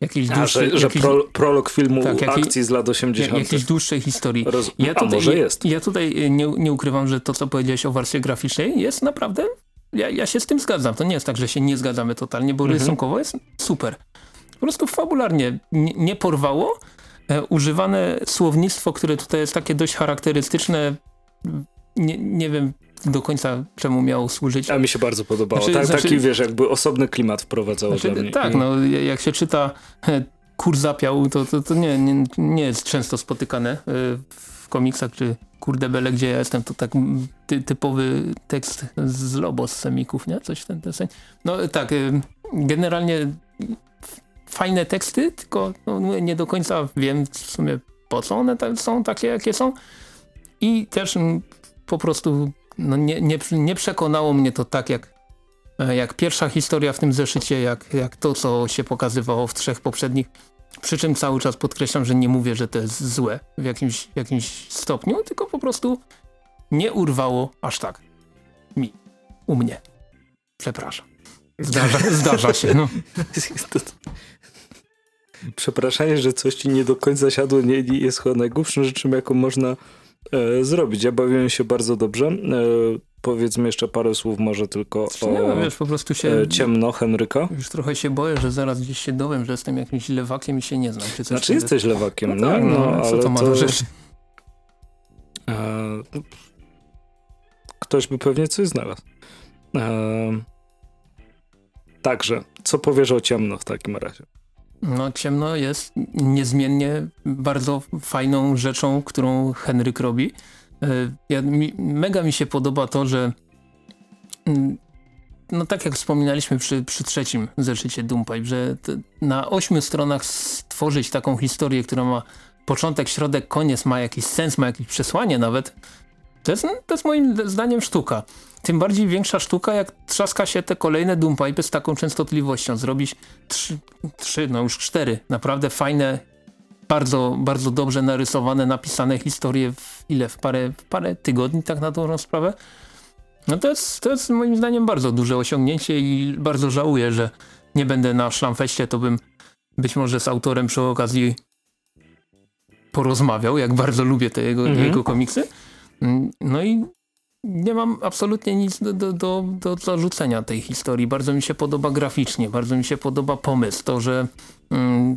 Jakiejś dłuższej, A, że, że pro, prolog filmu tak, akcji z lat 80. Jakiejś dłuższej historii. Roz... Ja tutaj, A może jest. Ja, ja tutaj e, nie, nie ukrywam, że to, co powiedziałeś o warstwie graficznej jest naprawdę, ja, ja się z tym zgadzam. To nie jest tak, że się nie zgadzamy totalnie, bo mhm. rysunkowo jest super. Po prostu fabularnie nie, nie porwało. E, używane słownictwo, które tutaj jest takie dość charakterystyczne, nie, nie wiem do końca czemu miał służyć. A mi się bardzo podobało. Znaczy, tak, znaczy, taki wiesz, jakby osobny klimat wprowadzało znaczy, dla mnie. Tak, no jak się czyta e, kur zapiał, to, to, to nie, nie, nie jest często spotykane e, w komiksach, czy kurde bele, gdzie ja jestem, to tak ty, typowy tekst z Lobo, z semików, nie? Coś w ten deseń. No tak, e, generalnie fajne teksty, tylko no, nie do końca wiem w sumie po co one są takie, jakie są. I też po prostu no nie, nie, nie przekonało mnie to tak jak, e, jak pierwsza historia w tym zeszycie, jak, jak to, co się pokazywało w trzech poprzednich. Przy czym cały czas podkreślam, że nie mówię, że to jest złe w jakimś, jakimś stopniu, tylko po prostu nie urwało aż tak. Mi. U mnie. Przepraszam. Zdarza, zdarza się, no. Przepraszanie, że coś ci nie do końca siadło, nie, jest chyba najgłupszą rzeczą, jaką można e, zrobić. Ja bawiłem się bardzo dobrze. E, powiedzmy jeszcze parę słów może tylko o no, wiesz, po prostu się, e, ciemno Henryka. Już trochę się boję, że zaraz gdzieś się dowiem, że jestem jakimś lewakiem i się nie znam. Czy coś znaczy jesteś lewakiem, no, tak, no, no, ale co to ma to... rzeczy? E, ktoś by pewnie coś znalazł. E, także, co powiesz o ciemno w takim razie? No, ciemno jest niezmiennie bardzo fajną rzeczą, którą Henryk robi. E, ja, mi, mega mi się podoba to, że mm, no tak jak wspominaliśmy przy, przy trzecim zeszycie Doompipe, że na ośmiu stronach stworzyć taką historię, która ma początek, środek, koniec, ma jakiś sens, ma jakieś przesłanie nawet, to jest, to jest moim zdaniem sztuka. Tym bardziej większa sztuka, jak trzaska się te kolejne Doompipe z taką częstotliwością. Zrobić trzy, trzy, no już cztery naprawdę fajne, bardzo, bardzo dobrze narysowane, napisane historie w ile? W parę, w parę tygodni tak na dobrą sprawę. No to jest, to jest moim zdaniem bardzo duże osiągnięcie i bardzo żałuję, że nie będę na Szlamfeście, to bym być może z autorem przy okazji porozmawiał, jak bardzo lubię te jego, mhm. jego komiksy. Mm, no i nie mam absolutnie nic do, do, do, do zarzucenia tej historii. Bardzo mi się podoba graficznie, bardzo mi się podoba pomysł. To, że mm,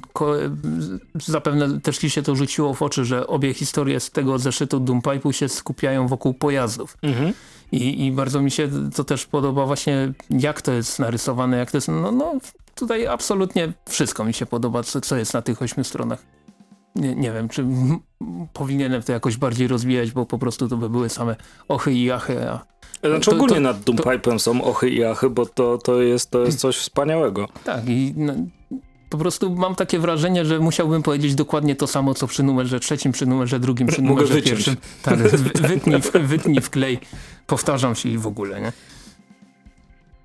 zapewne też ci się to rzuciło w oczy, że obie historie z tego zeszytu Doompipe'u się skupiają wokół pojazdów. Mhm. I, I bardzo mi się to też podoba właśnie jak to jest narysowane, jak to jest, no, no tutaj absolutnie wszystko mi się podoba, co, co jest na tych ośmiu stronach. Nie, nie wiem, czy powinienem to jakoś bardziej rozwijać, bo po prostu to by były same ochy i achy. A znaczy to, ogólnie to, nad Doompipe'em są ochy i achy, bo to, to, jest, to jest coś wspaniałego. Tak i no, po prostu mam takie wrażenie, że musiałbym powiedzieć dokładnie to samo, co przy numerze trzecim, przy numerze drugim, przy numerze Mogę pierwszym. Tak, wytnij, wytnij w klej, powtarzam się i w ogóle, nie?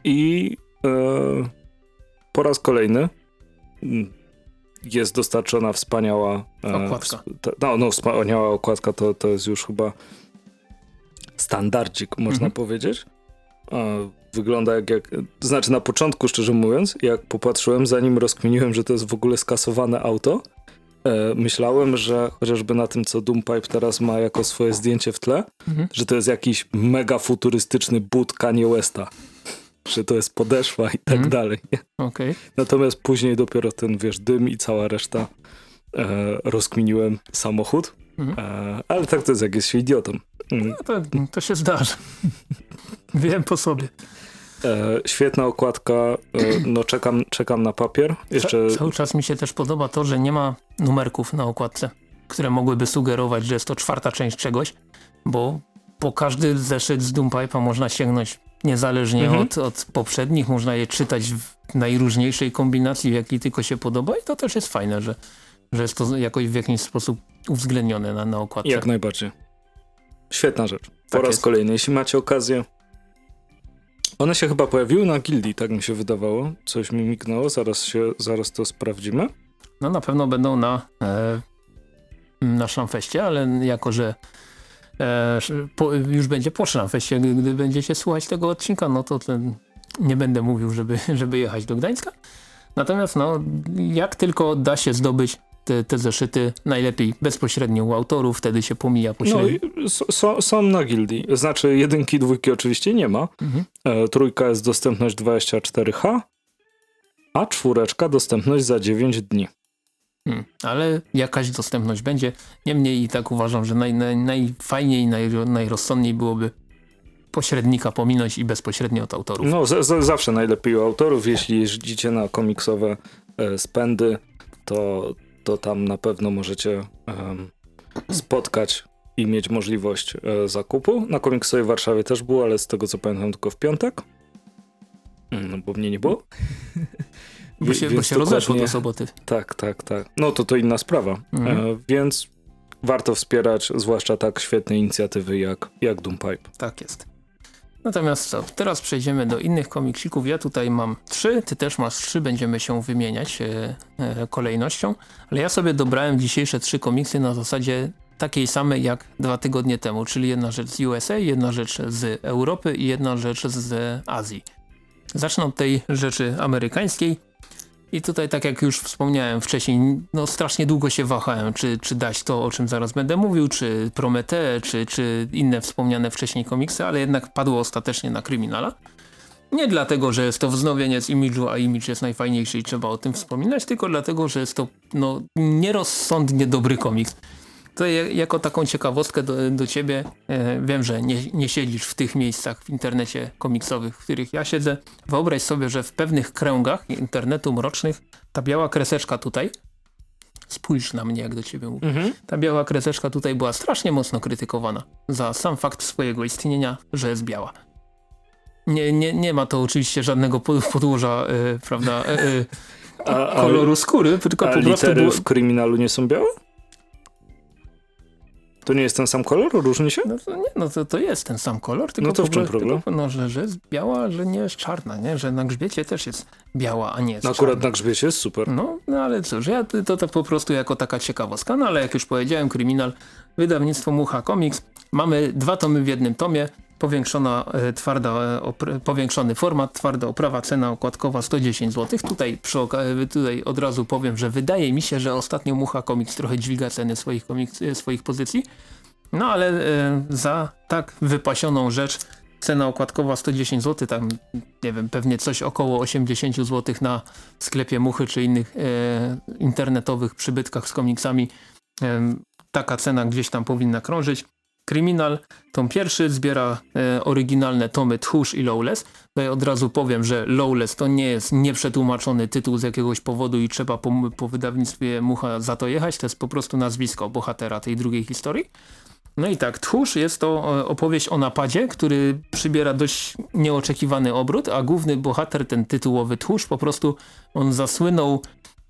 I e, po raz kolejny jest dostarczona wspaniała e, okładka. no, no, wspaniała okładka to, to jest już chyba standardzik, można mhm. powiedzieć. E, wygląda jak, jak, znaczy na początku, szczerze mówiąc, jak popatrzyłem, zanim rozkminiłem, że to jest w ogóle skasowane auto, e, myślałem, że chociażby na tym, co Doompipe teraz ma jako swoje zdjęcie w tle, mhm. że to jest jakiś mega futurystyczny but Kanye Westa że to jest podeszwa i tak mm. dalej. Okay. Natomiast później dopiero ten, wiesz, dym i cała reszta e, rozkminiłem samochód. Mm. E, ale tak to jest, jak jest się idiotą. Mm. No to, to się zdarza. Wiem po sobie. E, świetna okładka, e, no czekam, czekam na papier. Jeszcze... Ca cały czas mi się też podoba to, że nie ma numerków na okładce, które mogłyby sugerować, że jest to czwarta część czegoś, bo po każdy zeszyt z Doompipe'a można sięgnąć niezależnie mhm. od, od poprzednich. Można je czytać w najróżniejszej kombinacji, w jakiej tylko się podoba i to też jest fajne, że, że jest to jakoś w jakiś sposób uwzględnione na, na okładce. Jak najbardziej. Świetna rzecz. Po tak raz jest. kolejny, jeśli macie okazję. One się chyba pojawiły na gildii, tak mi się wydawało. Coś mi mignęło, zaraz, się, zaraz to sprawdzimy. No na pewno będą na, e, na Szlamfeście, ale jako, że po, już będzie po Szlamfeście, gdy będziecie słuchać tego odcinka, no to ten, nie będę mówił, żeby, żeby jechać do Gdańska. Natomiast no, jak tylko da się zdobyć te, te zeszyty, najlepiej bezpośrednio u autorów, wtedy się pomija pośrednio. No, są na gildii. Znaczy jedynki, dwójki oczywiście nie ma. Mhm. E, trójka jest dostępność 24H, a czwóreczka dostępność za 9 dni. Hmm, ale jakaś dostępność będzie. Niemniej i tak uważam, że naj, naj, najfajniej, naj, najrozsądniej byłoby pośrednika pominąć i bezpośrednio od autorów. No z, z, zawsze najlepiej u autorów. Jeśli jeździcie na komiksowe e, spędy, to, to tam na pewno możecie e, spotkać i mieć możliwość e, zakupu. Na komiksowej w Warszawie też było, ale z tego co pamiętam tylko w piątek. No bo mnie nie było. Bo się, bo się rozeszło do soboty. Tak, tak, tak. No to to inna sprawa. Mhm. E, więc warto wspierać, zwłaszcza tak świetne inicjatywy jak, jak Doompipe. Tak jest. Natomiast co, teraz przejdziemy do innych komiksików. Ja tutaj mam trzy, ty też masz trzy, będziemy się wymieniać e, e, kolejnością. Ale ja sobie dobrałem dzisiejsze trzy komiksy na zasadzie takiej samej jak dwa tygodnie temu, czyli jedna rzecz z USA, jedna rzecz z Europy i jedna rzecz z Azji. Zacznę od tej rzeczy amerykańskiej. I tutaj, tak jak już wspomniałem wcześniej, no strasznie długo się wahałem, czy, czy dać to, o czym zaraz będę mówił, czy Prometee, czy, czy inne wspomniane wcześniej komiksy, ale jednak padło ostatecznie na Kryminala. Nie dlatego, że jest to wznowienie z Image'u, a Image jest najfajniejszy i trzeba o tym wspominać, tylko dlatego, że jest to no, nierozsądnie dobry komiks. To jako taką ciekawostkę do, do ciebie, e, wiem, że nie, nie siedzisz w tych miejscach w internecie komiksowych, w których ja siedzę. Wyobraź sobie, że w pewnych kręgach internetu mrocznych ta biała kreseczka tutaj, spójrz na mnie jak do ciebie mówię, mhm. ta biała kreseczka tutaj była strasznie mocno krytykowana za sam fakt swojego istnienia, że jest biała. Nie, nie, nie ma to oczywiście żadnego podłoża, e, prawda, e, e a, koloru skóry, tylko a po prostu... Było... w kryminalu nie są białe? To nie jest ten sam kolor? Różni się? No to nie, no to, to jest ten sam kolor, tylko, no to w czym problem? Tylko, no, że, że jest biała, że nie jest czarna, nie? Że na grzbiecie też jest biała, a nie jest no akurat na grzbiecie jest super. No, no ale cóż, ja to, to po prostu jako taka ciekawostka, no ale jak już powiedziałem, Kryminal, wydawnictwo Mucha Comics, mamy dwa tomy w jednym tomie, powiększona e, twarda, e, powiększony format, twarda oprawa, cena okładkowa 110 zł. Tutaj, przy, e, tutaj od razu powiem, że wydaje mi się, że ostatnio Mucha Comics trochę dźwiga ceny swoich, komiks, swoich pozycji. No ale za tak wypasioną rzecz cena okładkowa 110 zł, tam nie wiem, pewnie coś około 80 zł na sklepie Muchy czy innych e, internetowych przybytkach z komiksami. E, taka cena gdzieś tam powinna krążyć. Kryminal, tom pierwszy, zbiera e, oryginalne tomy Tchórz i Lawless. Tutaj od razu powiem, że Lawless to nie jest nieprzetłumaczony tytuł z jakiegoś powodu i trzeba po, po wydawnictwie Mucha za to jechać. To jest po prostu nazwisko bohatera tej drugiej historii. No i tak, Tchórz jest to e, opowieść o napadzie, który przybiera dość nieoczekiwany obrót, a główny bohater, ten tytułowy Tchórz, po prostu on zasłynął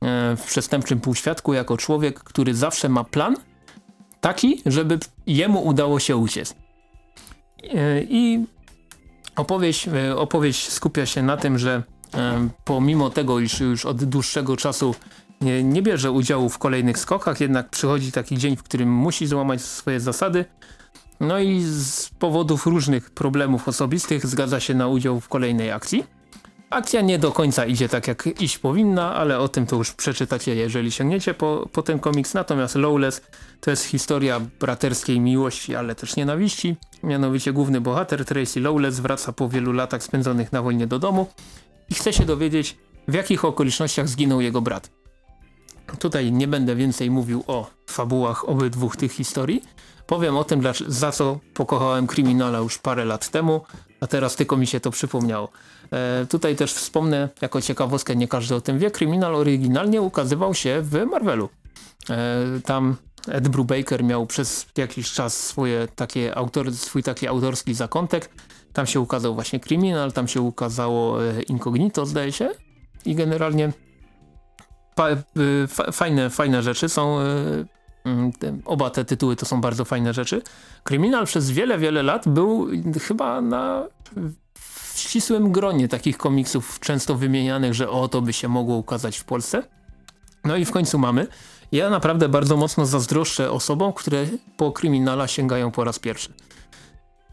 e, w przestępczym półświadku jako człowiek, który zawsze ma plan taki, żeby jemu udało się uciec. E, I opowieść, opowieść skupia się na tym, że pomimo tego, iż już od dłuższego czasu nie, nie bierze udziału w kolejnych skokach, jednak przychodzi taki dzień, w którym musi złamać swoje zasady. No i z powodów różnych problemów osobistych zgadza się na udział w kolejnej akcji. Akcja nie do końca idzie tak jak iść powinna, ale o tym to już przeczytacie, jeżeli sięgniecie po, po ten komiks. Natomiast Lawless to jest historia braterskiej miłości, ale też nienawiści. Mianowicie główny bohater Tracy Lawless wraca po wielu latach spędzonych na wojnie do domu i chce się dowiedzieć, w jakich okolicznościach zginął jego brat. Tutaj nie będę więcej mówił o fabułach obydwu tych historii. Powiem o tym, za co pokochałem Kryminala już parę lat temu, a teraz tylko mi się to przypomniało. E, tutaj też wspomnę, jako ciekawostkę, nie każdy o tym wie, Kryminal oryginalnie ukazywał się w Marvelu. E, tam Ed Brubaker miał przez jakiś czas swoje takie autor, swój taki autorski zakątek. Tam się ukazał właśnie Kryminal, tam się ukazało e, Incognito zdaje się i generalnie Y, fajne, fajne rzeczy są y, mm, oba te tytuły to są bardzo fajne rzeczy. Kryminal przez wiele, wiele lat był chyba na w ścisłym gronie takich komiksów często wymienianych, że o to by się mogło ukazać w Polsce. No i w końcu mamy. Ja naprawdę bardzo mocno zazdroszczę osobom, które po kryminala sięgają po raz pierwszy.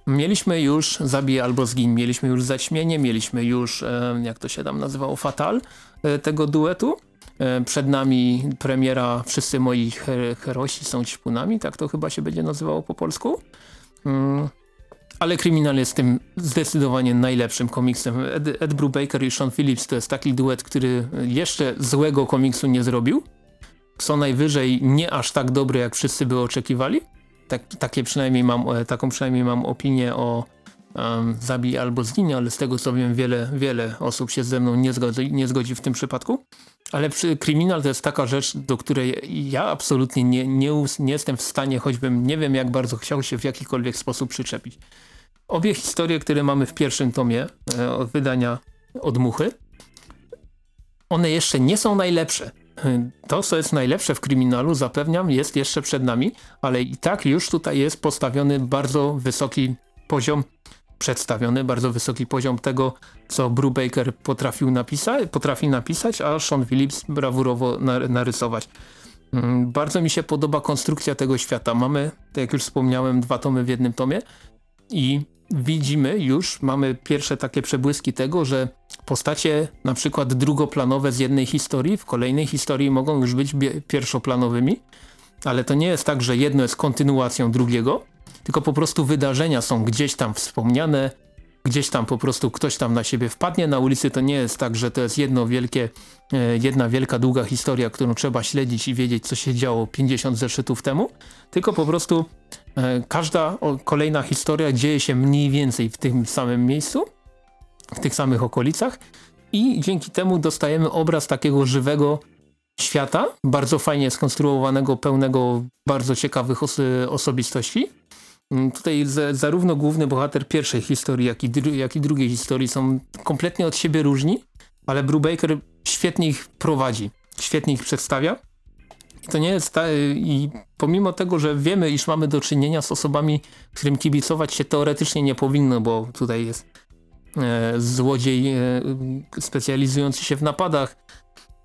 Mieliśmy już Zabij albo Zgin, mieliśmy już Zaćmienie, mieliśmy już, e, jak to się tam nazywało, Fatal e, tego duetu. E, przed nami premiera Wszyscy moi her herosi są ćpunami, tak to chyba się będzie nazywało po polsku. Ale Kryminal jest tym zdecydowanie najlepszym komiksem. Ed, Ed Brubaker i Sean Phillips to jest taki duet, który jeszcze złego komiksu nie zrobił. Co najwyżej nie aż tak dobry, jak wszyscy by oczekiwali. Tak, takie przynajmniej mam, e, taką przynajmniej mam opinię o um, Zabij albo Zginie, ale z tego co wiem wiele, wiele osób się ze mną nie zgodzi, nie zgodzi w tym przypadku. Ale przy, kryminal to jest taka rzecz, do której ja absolutnie nie, nie, nie jestem w stanie, choćbym nie wiem jak bardzo chciał się w jakikolwiek sposób przyczepić. Obie historie, które mamy w pierwszym tomie e, od wydania od Muchy, one jeszcze nie są najlepsze. To, co jest najlepsze w kryminalu, zapewniam, jest jeszcze przed nami, ale i tak już tutaj jest postawiony bardzo wysoki poziom przedstawiony, bardzo wysoki poziom tego, co Brubaker potrafił napisać, potrafi napisać, a Sean Phillips brawurowo narysować. Mm, bardzo mi się podoba konstrukcja tego świata. Mamy, jak już wspomniałem, dwa tomy w jednym tomie i widzimy już, mamy pierwsze takie przebłyski tego, że postacie na przykład drugoplanowe z jednej historii w kolejnej historii mogą już być pierwszoplanowymi, ale to nie jest tak, że jedno jest kontynuacją drugiego, tylko po prostu wydarzenia są gdzieś tam wspomniane, gdzieś tam po prostu ktoś tam na siebie wpadnie. Na ulicy, to nie jest tak, że to jest jedno wielkie, e, jedna wielka, długa historia, którą trzeba śledzić i wiedzieć, co się działo 50 zeszytów temu, tylko po prostu e, każda kolejna historia dzieje się mniej więcej w tym samym miejscu, w tych samych okolicach i dzięki temu dostajemy obraz takiego żywego świata, bardzo fajnie skonstruowanego, pełnego bardzo ciekawych os osobistości tutaj zarówno główny bohater pierwszej historii, jak i, jak i drugiej historii są kompletnie od siebie różni, ale Brubaker świetnie ich prowadzi, świetnie ich przedstawia. I to nie jest ta, i pomimo tego, że wiemy, iż mamy do czynienia z osobami, którym kibicować się teoretycznie nie powinno, bo tutaj jest e, złodziej e, specjalizujący się w napadach,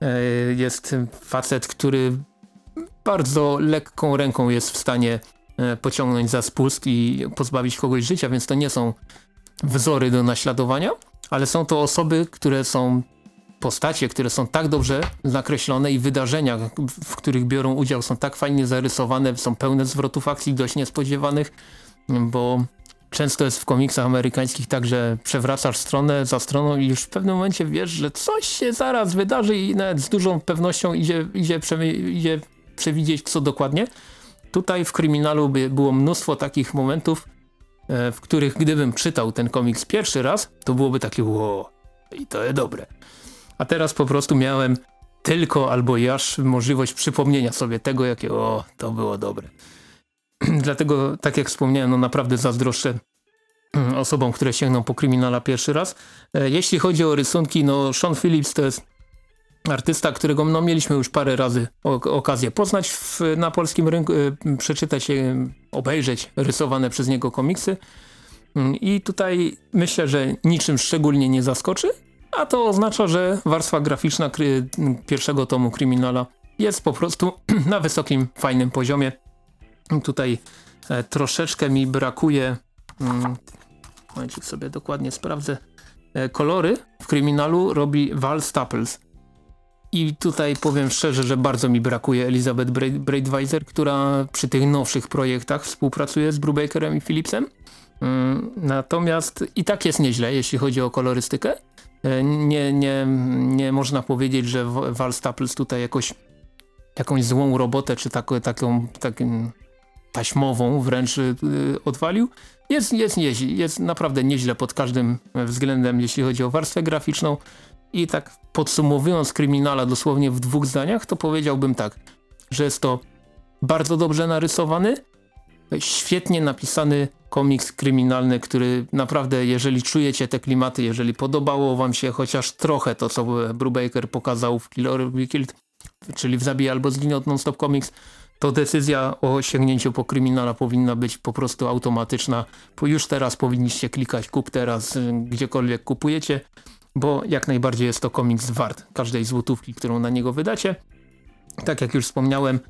e, jest facet, który bardzo lekką ręką jest w stanie pociągnąć za spust i pozbawić kogoś życia, więc to nie są wzory do naśladowania, ale są to osoby, które są postacie, które są tak dobrze nakreślone i wydarzenia, w których biorą udział są tak fajnie zarysowane, są pełne zwrotów akcji dość niespodziewanych, bo często jest w komiksach amerykańskich tak, że przewracasz stronę za stroną i już w pewnym momencie wiesz, że coś się zaraz wydarzy i nawet z dużą pewnością idzie, idzie, idzie przewidzieć co dokładnie. Tutaj w kryminalu by było mnóstwo takich momentów, e, w których gdybym czytał ten komiks pierwszy raz, to byłoby takie wow, i to jest dobre. A teraz po prostu miałem tylko albo aż możliwość przypomnienia sobie tego, jakie o, to było dobre. Dlatego, tak jak wspomniałem, no naprawdę zazdroszczę mm, osobom, które sięgną po kryminala pierwszy raz. E, jeśli chodzi o rysunki, no Sean Phillips to jest artysta, którego no, mieliśmy już parę razy okazję poznać w, na polskim rynku, e, przeczytać, obejrzeć rysowane przez niego komiksy. Mm, I tutaj myślę, że niczym szczególnie nie zaskoczy, a to oznacza, że warstwa graficzna pierwszego tomu Kryminala jest po prostu na wysokim, fajnym poziomie. Tutaj e, troszeczkę mi brakuje, hmm, momencik sobie dokładnie sprawdzę, e, kolory w Kryminalu robi Val Staples. I tutaj powiem szczerze, że bardzo mi brakuje Elizabeth Braidweiser, która przy tych nowszych projektach współpracuje z Brubakerem i Philipsem. Mm, natomiast i tak jest nieźle, jeśli chodzi o kolorystykę. E, nie, nie, nie można powiedzieć, że Val Staples tutaj jakoś, jakąś złą robotę, czy taką, taką, taką taśmową wręcz y, odwalił. Jest, jest, jest, jest naprawdę nieźle pod każdym względem, jeśli chodzi o warstwę graficzną. I tak podsumowując kryminala dosłownie w dwóch zdaniach, to powiedziałbym tak, że jest to bardzo dobrze narysowany, świetnie napisany komiks kryminalny, który naprawdę, jeżeli czujecie te klimaty, jeżeli podobało wam się chociaż trochę to, co Brubaker pokazał w Kill or Be Killed, czyli w Zabij albo Zginie od Nonstop Comics, to decyzja o sięgnięciu po kryminala powinna być po prostu automatyczna. Już teraz powinniście klikać kup teraz, gdziekolwiek kupujecie, bo jak najbardziej jest to komiks wart każdej złotówki, którą na niego wydacie. Tak jak już wspomniałem,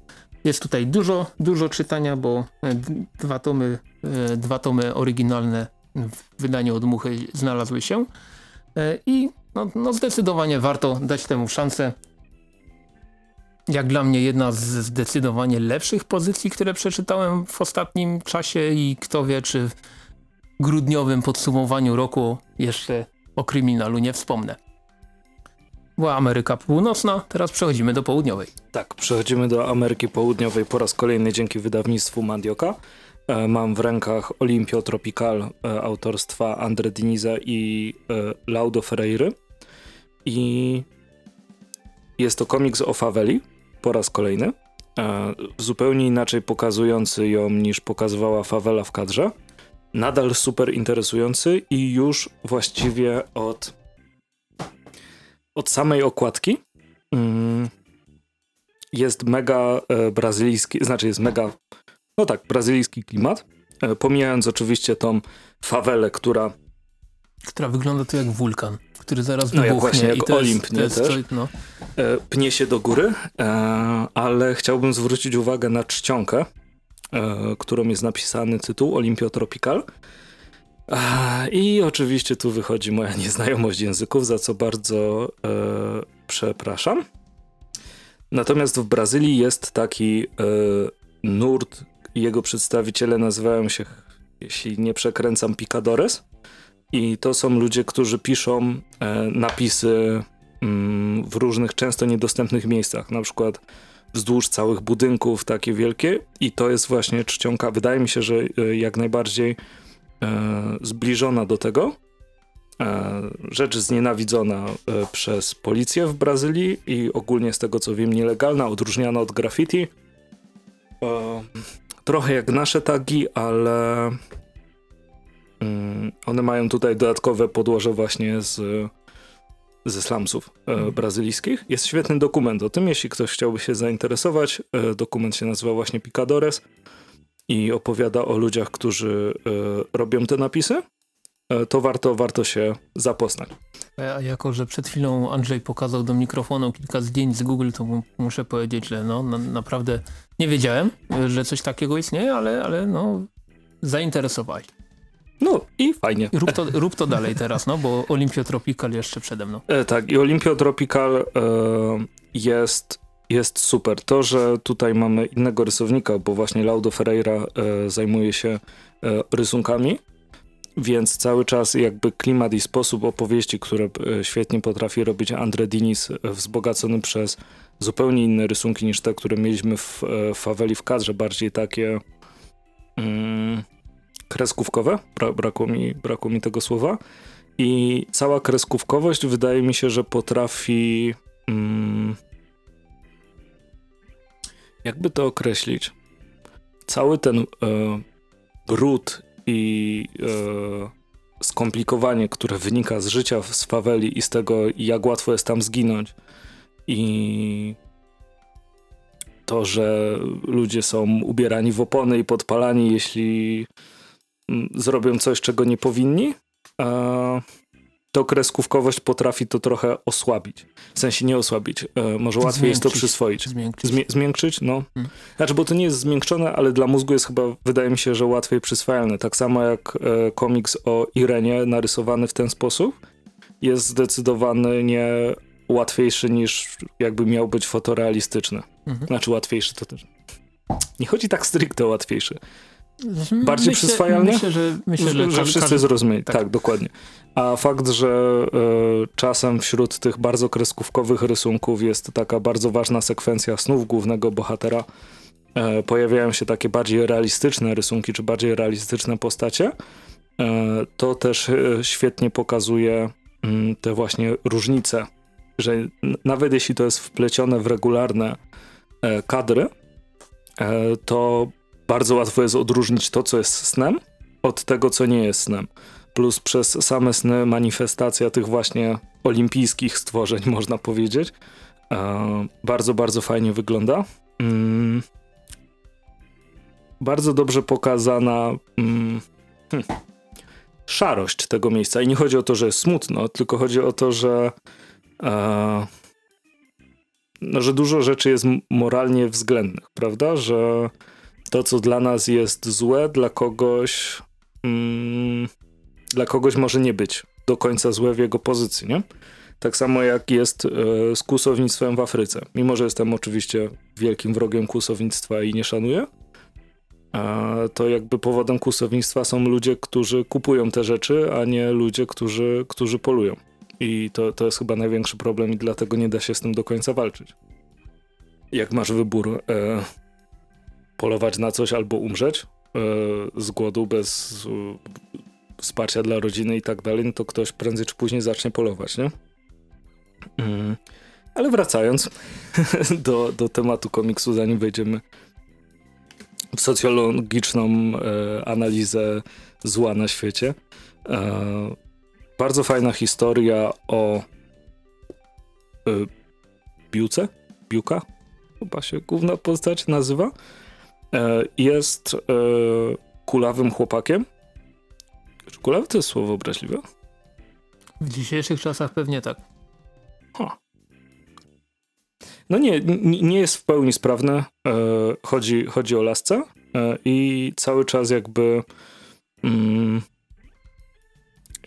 jest tutaj dużo, dużo czytania, bo e, dwa tomy, e, dwa tomy oryginalne w wydaniu od Muchy znalazły się e, i no, no zdecydowanie warto dać temu szansę. Jak dla mnie jedna z zdecydowanie lepszych pozycji, które przeczytałem w ostatnim czasie i kto wie, czy w grudniowym podsumowaniu roku jeszcze o kryminalu nie wspomnę była Ameryka Północna, teraz przechodzimy do południowej. Tak, przechodzimy do Ameryki Południowej po raz kolejny dzięki wydawnictwu Mandioka. E, mam w rękach Olimpio Tropical e, autorstwa Andre Diniza i e, Laudo Ferreiry. I jest to komiks o faweli po raz kolejny. Zupełnie inaczej pokazujący ją niż pokazywała fawela w kadrze. Nadal super interesujący i już właściwie od od samej okładki mm, jest mega e, brazylijski, znaczy jest mega, no tak, brazylijski klimat. E, pomijając oczywiście tą fawelę, która która wygląda tu jak wulkan, który zaraz wybuchnie. No jak właśnie, jak Olimp, nie też. no. E, pnie się do góry, e, ale chciałbym zwrócić uwagę na czcionkę, którą jest napisany tytuł Olympio Tropical. I oczywiście tu wychodzi moja nieznajomość języków, za co bardzo e, przepraszam. Natomiast w Brazylii jest taki e, nurt, jego przedstawiciele nazywają się, jeśli nie przekręcam, picadores. I to są ludzie, którzy piszą e, napisy mm, w różnych, często niedostępnych miejscach, na przykład wzdłuż całych budynków, takie wielkie. I to jest właśnie czcionka. Wydaje mi się, że e, jak najbardziej E, zbliżona do tego. E, rzecz znienawidzona e, przez policję w Brazylii i ogólnie z tego co wiem nielegalna, odróżniana od graffiti. Trochę jak nasze tagi, ale mm, one mają tutaj dodatkowe podłoże właśnie z, ze slumsów mhm. brazylijskich. Jest świetny dokument o tym, jeśli ktoś chciałby się zainteresować. Dokument się nazywa właśnie Picadores i opowiada o ludziach, którzy y, robią te napisy, y, to warto, warto się zapoznać. A jako, że przed chwilą Andrzej pokazał do mikrofonu kilka zdjęć z Google, to muszę powiedzieć, że no, na, naprawdę nie wiedziałem, że coś takiego istnieje, ale, ale no, zainteresowali. No i fajnie. Rób to, rób to dalej teraz, no, bo Olympio Tropical jeszcze przede mną. E, tak, i Olympio Tropical e, jest, jest super. To, że tutaj mamy innego rysownika, bo właśnie Laudo Ferreira e, zajmuje się e, rysunkami, więc cały czas jakby klimat i sposób opowieści, które e, świetnie potrafi robić Andre Diniz, e, wzbogacony przez zupełnie inne rysunki niż te, które mieliśmy w, w Faweli w kadrze, bardziej takie mm, kreskówkowe, Bra brakło, mi, brakło mi tego słowa. I cała kreskówkowość wydaje mi się, że potrafi. Mm, jakby to określić? Cały ten e, brud i e, skomplikowanie, które wynika z życia z faweli i z tego, jak łatwo jest tam zginąć. I to, że ludzie są ubierani w opony i podpalani, jeśli zrobią coś, czego nie powinni, to kreskówkowość potrafi to trochę osłabić. W sensie nie osłabić, e, może łatwiej jest to przyswoić. Zmiękczyć. Zmię zmiękczyć, no. Hmm. Znaczy, bo to nie jest zmiękczone, ale dla mózgu jest chyba, wydaje mi się, że łatwiej przyswajalne. Tak samo jak e, komiks o Irenie narysowany w ten sposób jest zdecydowanie łatwiejszy niż jakby miał być fotorealistyczny. Mhm. Znaczy łatwiejszy to też. Nie chodzi tak stricte o łatwiejszy. Bardziej myślę, przyswajalny? Myślę, że, myślę, że, że wszyscy każdy... zrozumieli. Tak. tak. dokładnie. A fakt, że y, czasem wśród tych bardzo kreskówkowych rysunków jest taka bardzo ważna sekwencja snów głównego bohatera, y, pojawiają się takie bardziej realistyczne rysunki, czy bardziej realistyczne postacie, y, to też świetnie pokazuje mm, te właśnie różnice, że nawet jeśli to jest wplecione w regularne kadry, to bardzo łatwo jest odróżnić to, co jest snem, od tego, co nie jest snem. Plus przez same sny manifestacja tych właśnie olimpijskich stworzeń, można powiedzieć. E, bardzo, bardzo fajnie wygląda. Mm. Bardzo dobrze pokazana mm, hm, szarość tego miejsca. I nie chodzi o to, że jest smutno, tylko chodzi o to, że e, no, że dużo rzeczy jest moralnie względnych, prawda? Że to, co dla nas jest złe, dla kogoś, mm, dla kogoś może nie być do końca złe w jego pozycji, nie? Tak samo jak jest e, z kłusownictwem w Afryce. Mimo, że jestem oczywiście wielkim wrogiem kłusownictwa i nie szanuję, to jakby powodem kłusownictwa są ludzie, którzy kupują te rzeczy, a nie ludzie, którzy, którzy polują. I to, to jest chyba największy problem i dlatego nie da się z tym do końca walczyć. Jak masz wybór e, polować na coś albo umrzeć e, z głodu bez e, wsparcia dla rodziny i tak dalej, no to ktoś prędzej czy później zacznie polować, nie? Mm. Ale wracając do, do tematu komiksu, zanim wejdziemy w socjologiczną e, analizę zła na świecie. Bardzo fajna historia o Biuce? Biuka? Chyba się główna postać nazywa. E, jest e, kulawym chłopakiem. Czy kulawy to jest słowo obraźliwe? W dzisiejszych czasach pewnie tak. No nie, nie jest w pełni sprawne. E, chodzi, chodzi o lasce i cały czas jakby mm,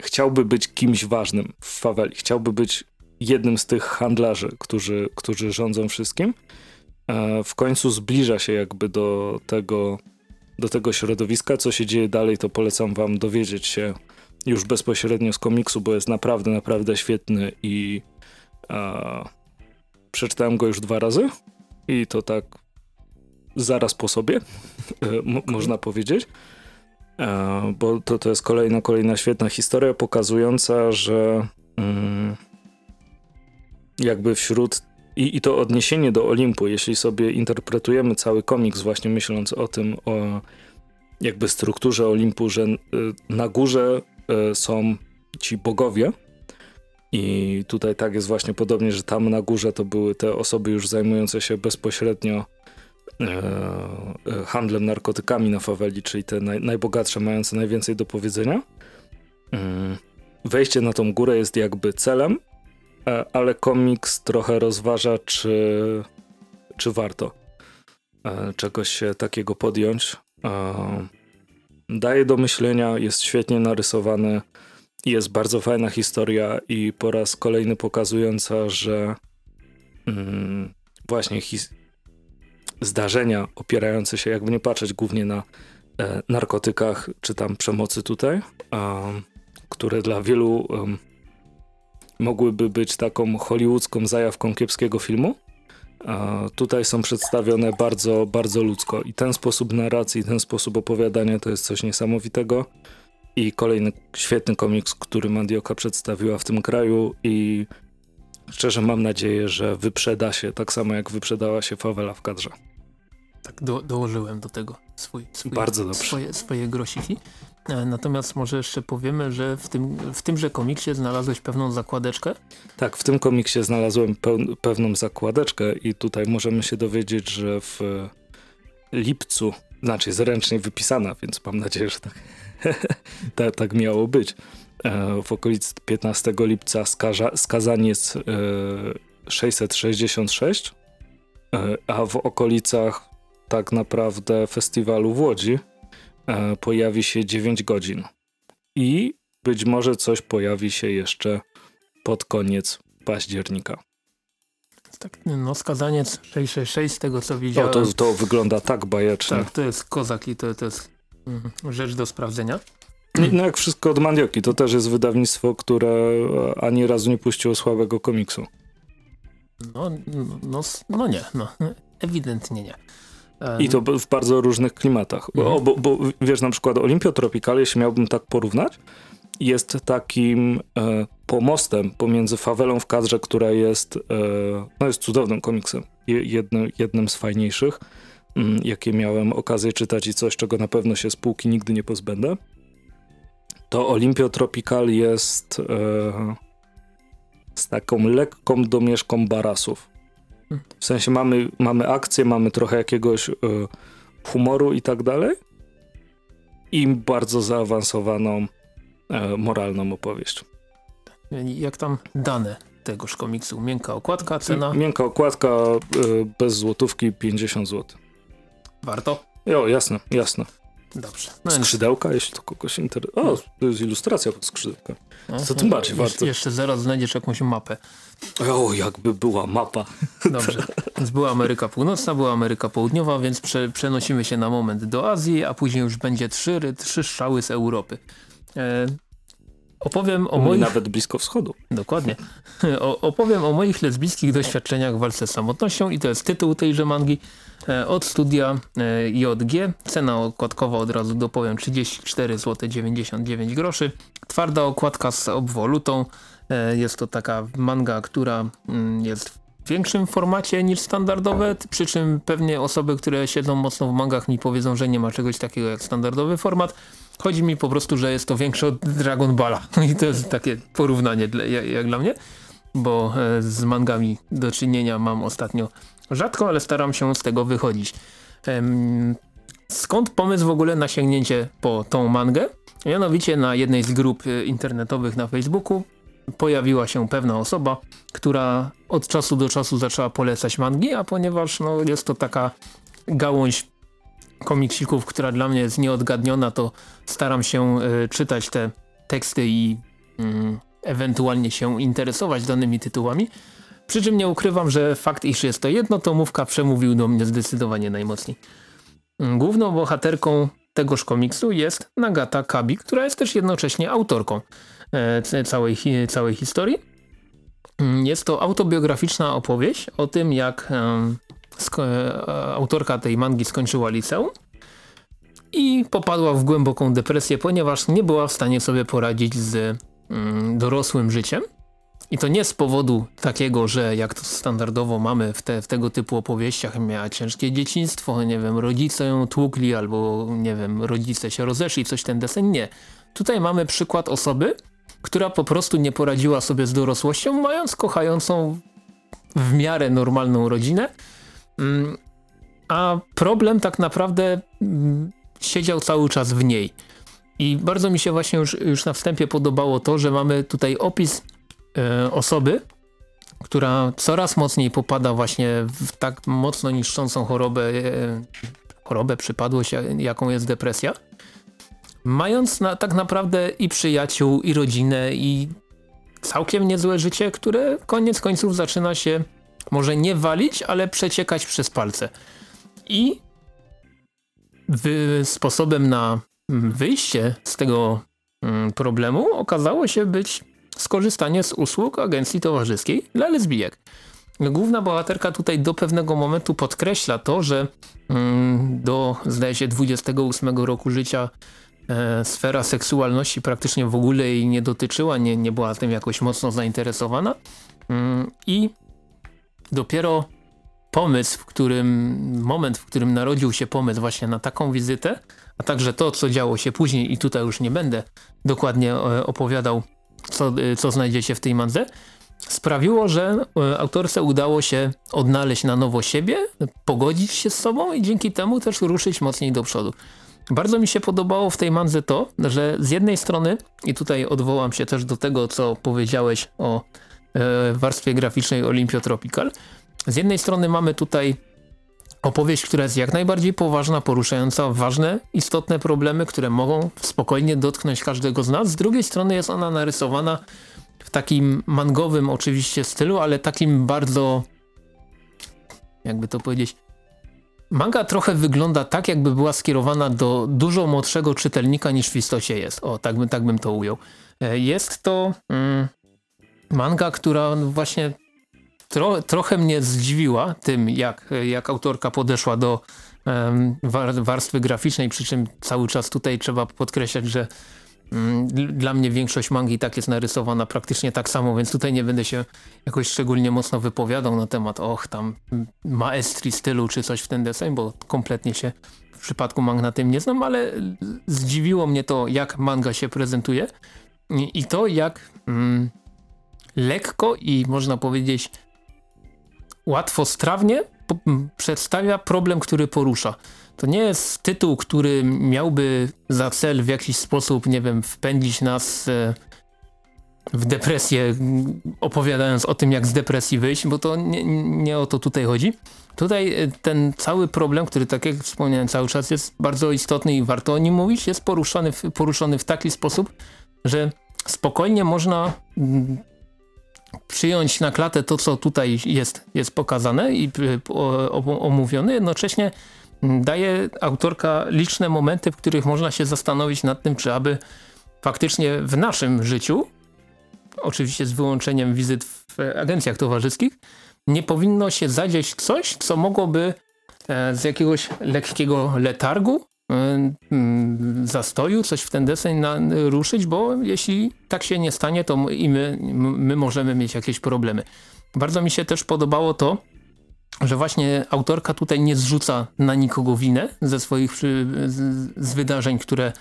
chciałby być kimś ważnym w faweli. Chciałby być jednym z tych handlarzy, którzy, którzy rządzą wszystkim. E, w końcu zbliża się jakby do tego, do tego środowiska. Co się dzieje dalej, to polecam wam dowiedzieć się już bezpośrednio z komiksu, bo jest naprawdę, naprawdę świetny i a, przeczytałem go już dwa razy i to tak zaraz po sobie, e, można powiedzieć. E, bo to, to jest kolejna, kolejna świetna historia pokazująca, że mm, jakby wśród i, I to odniesienie do Olimpu, jeśli sobie interpretujemy cały komiks właśnie myśląc o tym, o jakby strukturze Olimpu, że y, na górze y, są ci bogowie i tutaj tak jest właśnie podobnie, że tam na górze to były te osoby już zajmujące się bezpośrednio y, handlem narkotykami na faweli, czyli te naj, najbogatsze, mające najwięcej do powiedzenia. Mm. Wejście na tą górę jest jakby celem, ale komiks trochę rozważa, czy, czy warto e, czegoś takiego podjąć. E, daje do myślenia, jest świetnie narysowany, jest bardzo fajna historia i po raz kolejny pokazująca, że mm, właśnie his zdarzenia opierające się, jakby nie patrzeć głównie na e, narkotykach czy tam przemocy tutaj, które dla wielu mogłyby być taką hollywoodzką zajawką kiepskiego filmu, tutaj są przedstawione bardzo, bardzo ludzko. I ten sposób narracji, ten sposób opowiadania to jest coś niesamowitego. I kolejny świetny komiks, który Mandioka przedstawiła w tym kraju i szczerze mam nadzieję, że wyprzeda się tak samo jak wyprzedała się Fawela w kadrze. Tak, do, dołożyłem do tego swój, swój, Bardzo dobrze. Swoje, swoje grosiki. E, natomiast może jeszcze powiemy, że w, tym, w tymże komiksie znalazłeś pewną zakładeczkę? Tak, w tym komiksie znalazłem pewną zakładeczkę i tutaj możemy się dowiedzieć, że w lipcu, znaczy zręcznie wypisana, więc mam nadzieję, że tak, tak, tak miało być. E, w okolicy 15 lipca skaza, skazaniec 666, e, a w okolicach tak naprawdę festiwalu w Łodzi pojawi się 9 godzin. I być może coś pojawi się jeszcze pod koniec października. Tak, no skazaniec 666 z tego co widziałem. to, to wygląda tak bajecznie. Tak, to jest kozak i to, to jest mm, rzecz do sprawdzenia. No jak wszystko od Mandioki, to też jest wydawnictwo, które ani razu nie puściło słabego komiksu. No, no, no nie, no, ewidentnie nie. I to w bardzo różnych klimatach. Mhm. Bo, bo, wiesz, na przykład Olimpio Tropical, jeśli miałbym tak porównać, jest takim e, pomostem pomiędzy fawelą w kadrze, która jest, e, no jest cudownym komiksem. Jednym, jednym z fajniejszych, m, mm, jakie miałem okazję czytać i coś, czego na pewno się z półki nigdy nie pozbędę. To Olimpio Tropical jest e, z taką lekką domieszką barasów. W sensie mamy, mamy akcję, mamy trochę jakiegoś y, humoru i tak dalej. I bardzo zaawansowaną y, moralną opowieść. Jak tam dane tegoż komiksu? Miękka okładka, cena? Miękka okładka, y, bez złotówki, 50 zł. Warto? Jo, jasne, jasne. Dobrze. No Skrzydełka, jeśli to kogoś interesuje. O, to jest ilustracja pod skrzydełka. Co tym bardziej warto. Jeszcze zaraz znajdziesz jakąś mapę. O, jakby była mapa. Dobrze. Więc była Ameryka Północna, była Ameryka Południowa, więc prze, przenosimy się na moment do Azji, a później już będzie trzy, trzy strzały z Europy. E, opowiem o moich... Nawet blisko wschodu. Dokładnie. O, opowiem o moich lesbijskich doświadczeniach w walce z samotnością i to jest tytuł tejże mangi. E, od studia e, JG. Cena okładkowa od razu dopowiem 34 zł 99 groszy. Twarda okładka z obwolutą. E, jest to taka manga, która mm, jest w większym formacie niż standardowe, przy czym pewnie osoby, które siedzą mocno w mangach mi powiedzą, że nie ma czegoś takiego jak standardowy format. Chodzi mi po prostu, że jest to większe od Dragon Balla i to jest takie porównanie dla, jak, dla mnie, bo z mangami do czynienia mam ostatnio Rzadko, ale staram się z tego wychodzić. Skąd pomysł w ogóle na sięgnięcie po tą mangę? Mianowicie na jednej z grup y, internetowych na Facebooku pojawiła się pewna osoba, która od czasu do czasu zaczęła polecać mangi, a ponieważ no, jest to taka gałąź komiksików, która dla mnie jest nieodgadniona, to staram się y, czytać te teksty i y, ewentualnie się interesować danymi tytułami. Przy czym nie ukrywam, że fakt, iż jest to jednotomówka przemówił do mnie zdecydowanie najmocniej. Główną bohaterką tegoż komiksu jest Nagata Kabi, która jest też jednocześnie autorką e, całej, całej historii. Jest to autobiograficzna opowieść o tym, jak e, autorka tej mangi skończyła liceum i popadła w głęboką depresję, ponieważ nie była w stanie sobie poradzić z dorosłym życiem i to nie z powodu takiego, że jak to standardowo mamy w, te, w tego typu opowieściach, miała ciężkie dzieciństwo, nie wiem, rodzice ją tłukli albo, nie wiem, rodzice się rozeszli, coś ten desen. Nie. Tutaj mamy przykład osoby, która po prostu nie poradziła sobie z dorosłością, mając kochającą w miarę normalną rodzinę. Mm, a problem tak naprawdę mm, siedział cały czas w niej. I bardzo mi się właśnie już, już na wstępie podobało to, że mamy tutaj opis e, osoby, która coraz mocniej popada właśnie w tak mocno niszczącą chorobę, e, chorobę, przypadłość, jaką jest depresja. mając na, tak naprawdę i przyjaciół, i rodzinę, i całkiem niezłe życie, które koniec końców zaczyna się może nie walić, ale przeciekać przez palce. I sposobem na mm, wyjście z tego mm, problemu okazało się być skorzystanie z usług agencji towarzyskiej dla lesbijek. Główna bohaterka tutaj do pewnego momentu podkreśla to, że mm, do zdaje się 28 roku życia e, sfera seksualności praktycznie w ogóle jej nie dotyczyła, nie, nie była tym jakoś mocno zainteresowana i dopiero pomysł, w którym, moment, w którym narodził się pomysł właśnie na taką wizytę, a także to, co działo się później i tutaj już nie będę dokładnie e, opowiadał, co, e, co znajdziecie w tej mandze, sprawiło, że e, autorce udało się odnaleźć na nowo siebie, pogodzić się z sobą i dzięki temu też ruszyć mocniej do przodu. Bardzo mi się podobało w tej mandze to, że z jednej strony, i tutaj odwołam się też do tego, co powiedziałeś o e, warstwie graficznej Olympio Tropical, z jednej strony mamy tutaj opowieść, która jest jak najbardziej poważna, poruszająca ważne, istotne problemy, które mogą spokojnie dotknąć każdego z nas. Z drugiej strony jest ona narysowana w takim mangowym oczywiście stylu, ale takim bardzo jakby to powiedzieć manga trochę wygląda tak jakby była skierowana do dużo młodszego czytelnika niż w istocie jest. O, tak, by, tak bym to ujął. E, jest to mm, manga, która właśnie tro, trochę mnie zdziwiła tym, jak, jak autorka podeszła do um, warstwy graficznej, przy czym cały czas tutaj trzeba podkreślać, że um, dla mnie większość mangi tak jest narysowana praktycznie tak samo, więc tutaj nie będę się jakoś szczególnie mocno wypowiadał na temat och tam maestrii stylu czy coś w ten deseń, bo kompletnie się w przypadku mang na tym nie znam, ale zdziwiło mnie to jak manga się prezentuje i, i to jak mm, lekko i można powiedzieć łatwostrawnie przedstawia problem, który porusza. To nie jest tytuł, który miałby za cel w jakiś sposób, nie wiem, wpędzić nas e, w depresję, opowiadając o tym, jak z depresji wyjść, bo to nie, nie o to tutaj chodzi. Tutaj e, ten cały problem, który tak jak wspomniałem cały czas jest bardzo istotny i warto o nim mówić, jest poruszony w, poruszony w taki sposób, że spokojnie można przyjąć na klatę to, co tutaj jest, jest pokazane i omówione, jednocześnie daje autorka liczne momenty, w których można się zastanowić nad tym, czy aby faktycznie w naszym życiu, oczywiście z wyłączeniem wizyt w agencjach towarzyskich, nie powinno się zadzieć coś, co mogłoby e, z jakiegoś lekkiego letargu E, zastoju, coś w ten deseń na, ruszyć, bo jeśli tak się nie stanie, to i my, my możemy mieć jakieś problemy. Bardzo mi się też podobało to, że właśnie autorka tutaj nie zrzuca na nikogo winę ze swoich z, z wydarzeń, które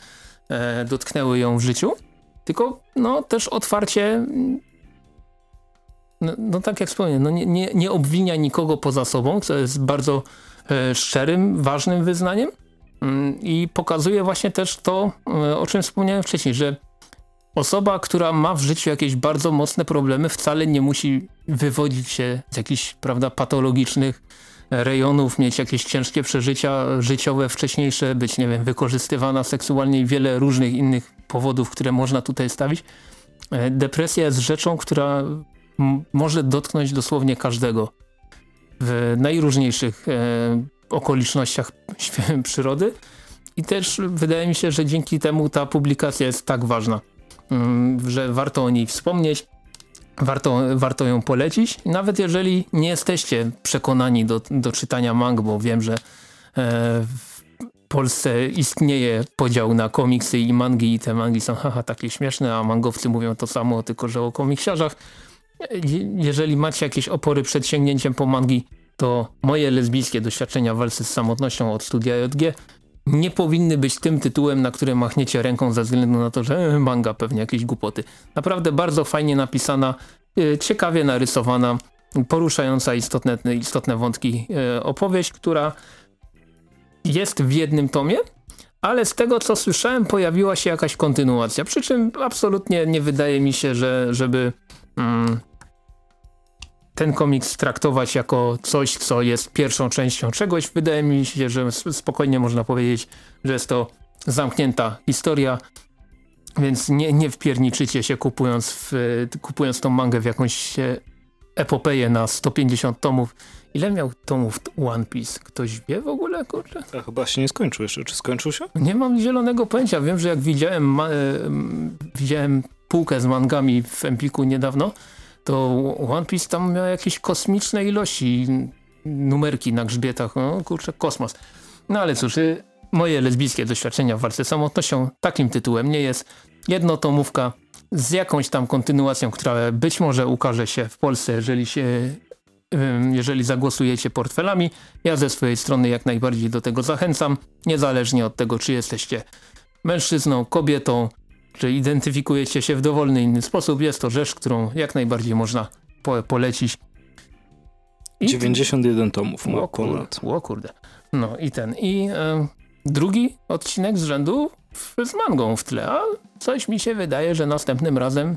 e, dotknęły ją w życiu, tylko no też otwarcie no, no tak jak wspomniałem, no nie, nie, nie obwinia nikogo poza sobą, co jest bardzo e, szczerym, ważnym wyznaniem, Mm, I pokazuje właśnie też to, e, o czym wspomniałem wcześniej, że osoba, która ma w życiu jakieś bardzo mocne problemy, wcale nie musi wywodzić się z jakichś, prawda, patologicznych rejonów, mieć jakieś ciężkie przeżycia życiowe wcześniejsze, być, nie wiem, wykorzystywana seksualnie i wiele różnych innych powodów, które można tutaj stawić. E, depresja jest rzeczą, która może dotknąć dosłownie każdego w najróżniejszych e, okolicznościach przyrody i też wydaje mi się, że dzięki temu ta publikacja jest tak ważna, mm, że warto o niej wspomnieć, warto, warto ją polecić. Nawet jeżeli nie jesteście przekonani do, do czytania mang, bo wiem, że e, w Polsce istnieje podział na komiksy i mangi i te mangi są haha takie śmieszne, a mangowcy mówią to samo, tylko że o komiksiarzach. Jeżeli macie jakieś opory przed sięgnięciem po mangi, to moje lesbijskie doświadczenia walce z samotnością od studia JG nie powinny być tym tytułem, na który machniecie ręką ze względu na to, że manga pewnie jakieś głupoty. Naprawdę bardzo fajnie napisana, e, ciekawie narysowana, poruszająca istotne, istotne wątki e, opowieść, która jest w jednym tomie, ale z tego co słyszałem pojawiła się jakaś kontynuacja, przy czym absolutnie nie wydaje mi się, że żeby ten komiks traktować jako coś, co jest pierwszą częścią czegoś. Wydaje mi się, że spokojnie można powiedzieć, że jest to zamknięta historia, więc nie, nie wpierniczycie się kupując, w, kupując tą mangę w jakąś e, epopeję na 150 tomów. Ile miał tomów One Piece? Ktoś wie w ogóle, kurczę? A chyba się nie skończył jeszcze. Czy skończył się? Nie mam zielonego pojęcia. Wiem, że jak widziałem, ma, e, widziałem półkę z mangami w Empiku niedawno, to One Piece tam miał jakieś kosmiczne ilości numerki na grzbietach. No kurczę, kosmos. No ale cóż, y, moje lesbijskie doświadczenia w walce z samotnością takim tytułem nie jest. Jednotomówka z jakąś tam kontynuacją, która być może ukaże się w Polsce, jeżeli się jeżeli zagłosujecie portfelami. Ja ze swojej strony jak najbardziej do tego zachęcam, niezależnie od tego, czy jesteście mężczyzną, kobietą, czy identyfikujecie się w dowolny inny sposób. Jest to rzecz, którą jak najbardziej można po polecić. I 91 tomów ma o ponad. O kurde. No i ten. I e, drugi odcinek z rzędu w, z mangą w tle, a coś mi się wydaje, że następnym razem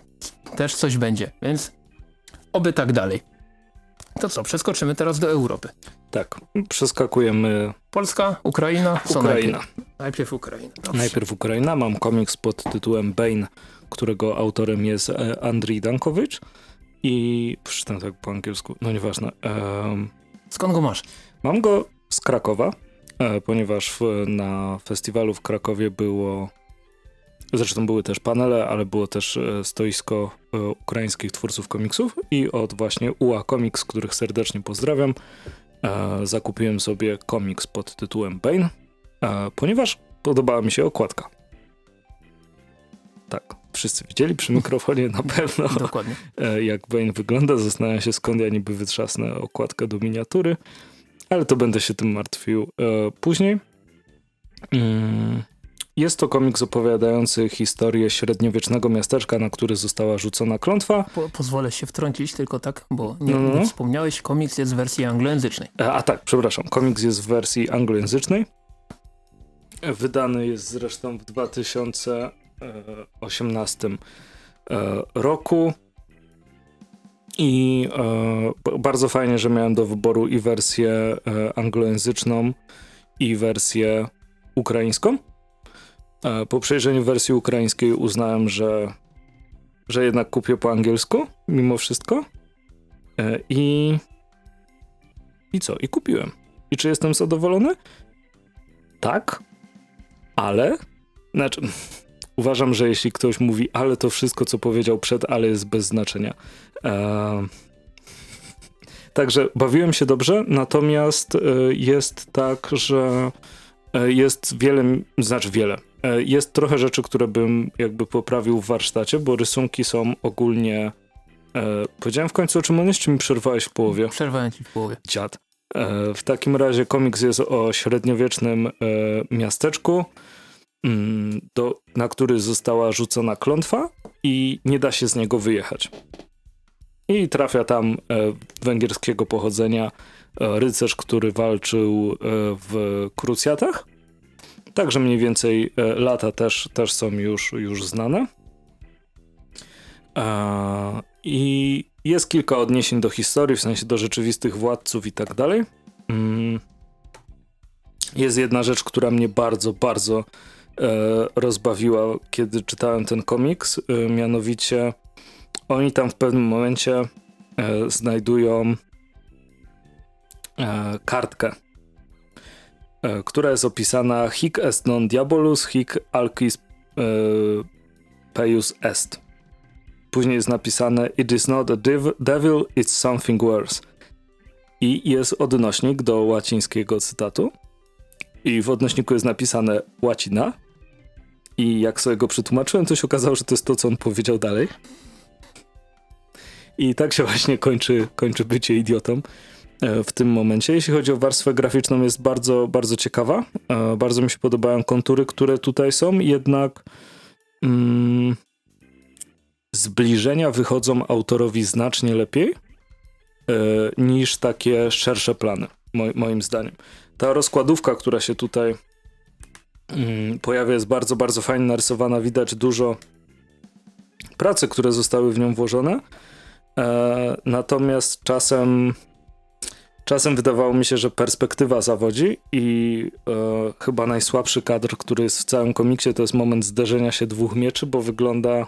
też coś będzie, więc oby tak dalej. To co, przeskoczymy teraz do Europy. Tak, przeskakujemy. Polska, Ukraina, co Ukraina. Najpierw, najpierw Ukraina. Dobrze. Najpierw Ukraina. Mam komiks pod tytułem Bane, którego autorem jest e, Andrii Dankowicz. I przeczytam tak po angielsku, no nieważne. Um, Skąd go masz? Mam go z Krakowa, e, ponieważ na festiwalu w Krakowie było Zresztą były też panele, ale było też e, stoisko e, ukraińskich twórców komiksów i od właśnie UA Comics, których serdecznie pozdrawiam, e, zakupiłem sobie komiks pod tytułem Bane, ponieważ podobała mi się okładka. Tak, wszyscy widzieli przy mikrofonie na pewno, Dokładnie. jak Bane wygląda. Zastanawiam się, skąd ja niby wytrzasnę okładkę do miniatury, ale to będę się tym martwił później. Mm. Jest to komiks opowiadający historię średniowiecznego miasteczka, na który została rzucona klątwa. Po, pozwolę się wtrącić tylko tak, bo nie, no. nie wspomniałeś, komiks jest w wersji anglojęzycznej. A, a tak, przepraszam, komiks jest w wersji anglojęzycznej. Wydany jest zresztą w 2018 e, roku. I e, bardzo fajnie, że miałem do wyboru i wersję e, anglojęzyczną, i wersję ukraińską. E, po przejrzeniu wersji ukraińskiej uznałem, że, że jednak kupię po angielsku, mimo wszystko. E, I. I co? I kupiłem. I czy jestem zadowolony? Tak, ale. Znaczy, uważam, że jeśli ktoś mówi, ale to wszystko, co powiedział przed, ale jest bez znaczenia. Eee... Także bawiłem się dobrze, natomiast e, jest tak, że jest wiele, znaczy wiele, E, jest trochę rzeczy, które bym jakby poprawił w warsztacie, bo rysunki są ogólnie. E, powiedziałem w końcu o czym on jest, czy mi przerwałeś w połowie? Przerwałem ci w połowie. Dziad. E, w takim razie komiks jest o średniowiecznym e, miasteczku, mm, do, na który została rzucona klątwa i nie da się z niego wyjechać. I trafia tam e, węgierskiego pochodzenia e, rycerz, który walczył w krucjatach Także mniej więcej e, lata też, też są już, już znane. I jest kilka odniesień do historii, w sensie do rzeczywistych władców i tak dalej. Mm. Jest jedna rzecz, która mnie bardzo, bardzo e, rozbawiła, kiedy czytałem ten komiks. E, mianowicie oni tam w pewnym momencie znajdują kartkę E, która jest opisana hic est non diabolus, hic alquis e, peius est. Później jest napisane it is not a devil, it's something worse. I jest odnośnik do łacińskiego cytatu. I w odnośniku jest napisane łacina. I jak sobie go przetłumaczyłem, to się okazało, że to jest to, co on powiedział dalej. I tak się właśnie kończy, kończy bycie idiotą. E, w tym momencie. Jeśli chodzi o warstwę graficzną, jest bardzo, bardzo ciekawa. E, bardzo mi się podobają kontury, które tutaj są, jednak mm, zbliżenia wychodzą autorowi znacznie lepiej e, niż takie szersze plany, moim zdaniem. Ta rozkładówka, która się tutaj mm, pojawia, jest bardzo, bardzo fajnie narysowana. Widać dużo pracy, które zostały w nią włożone. natomiast czasem czasem wydawało mi się, że perspektywa zawodzi i e, chyba najsłabszy kadr, który jest w całym komiksie, to jest moment zderzenia się dwóch mieczy, bo wygląda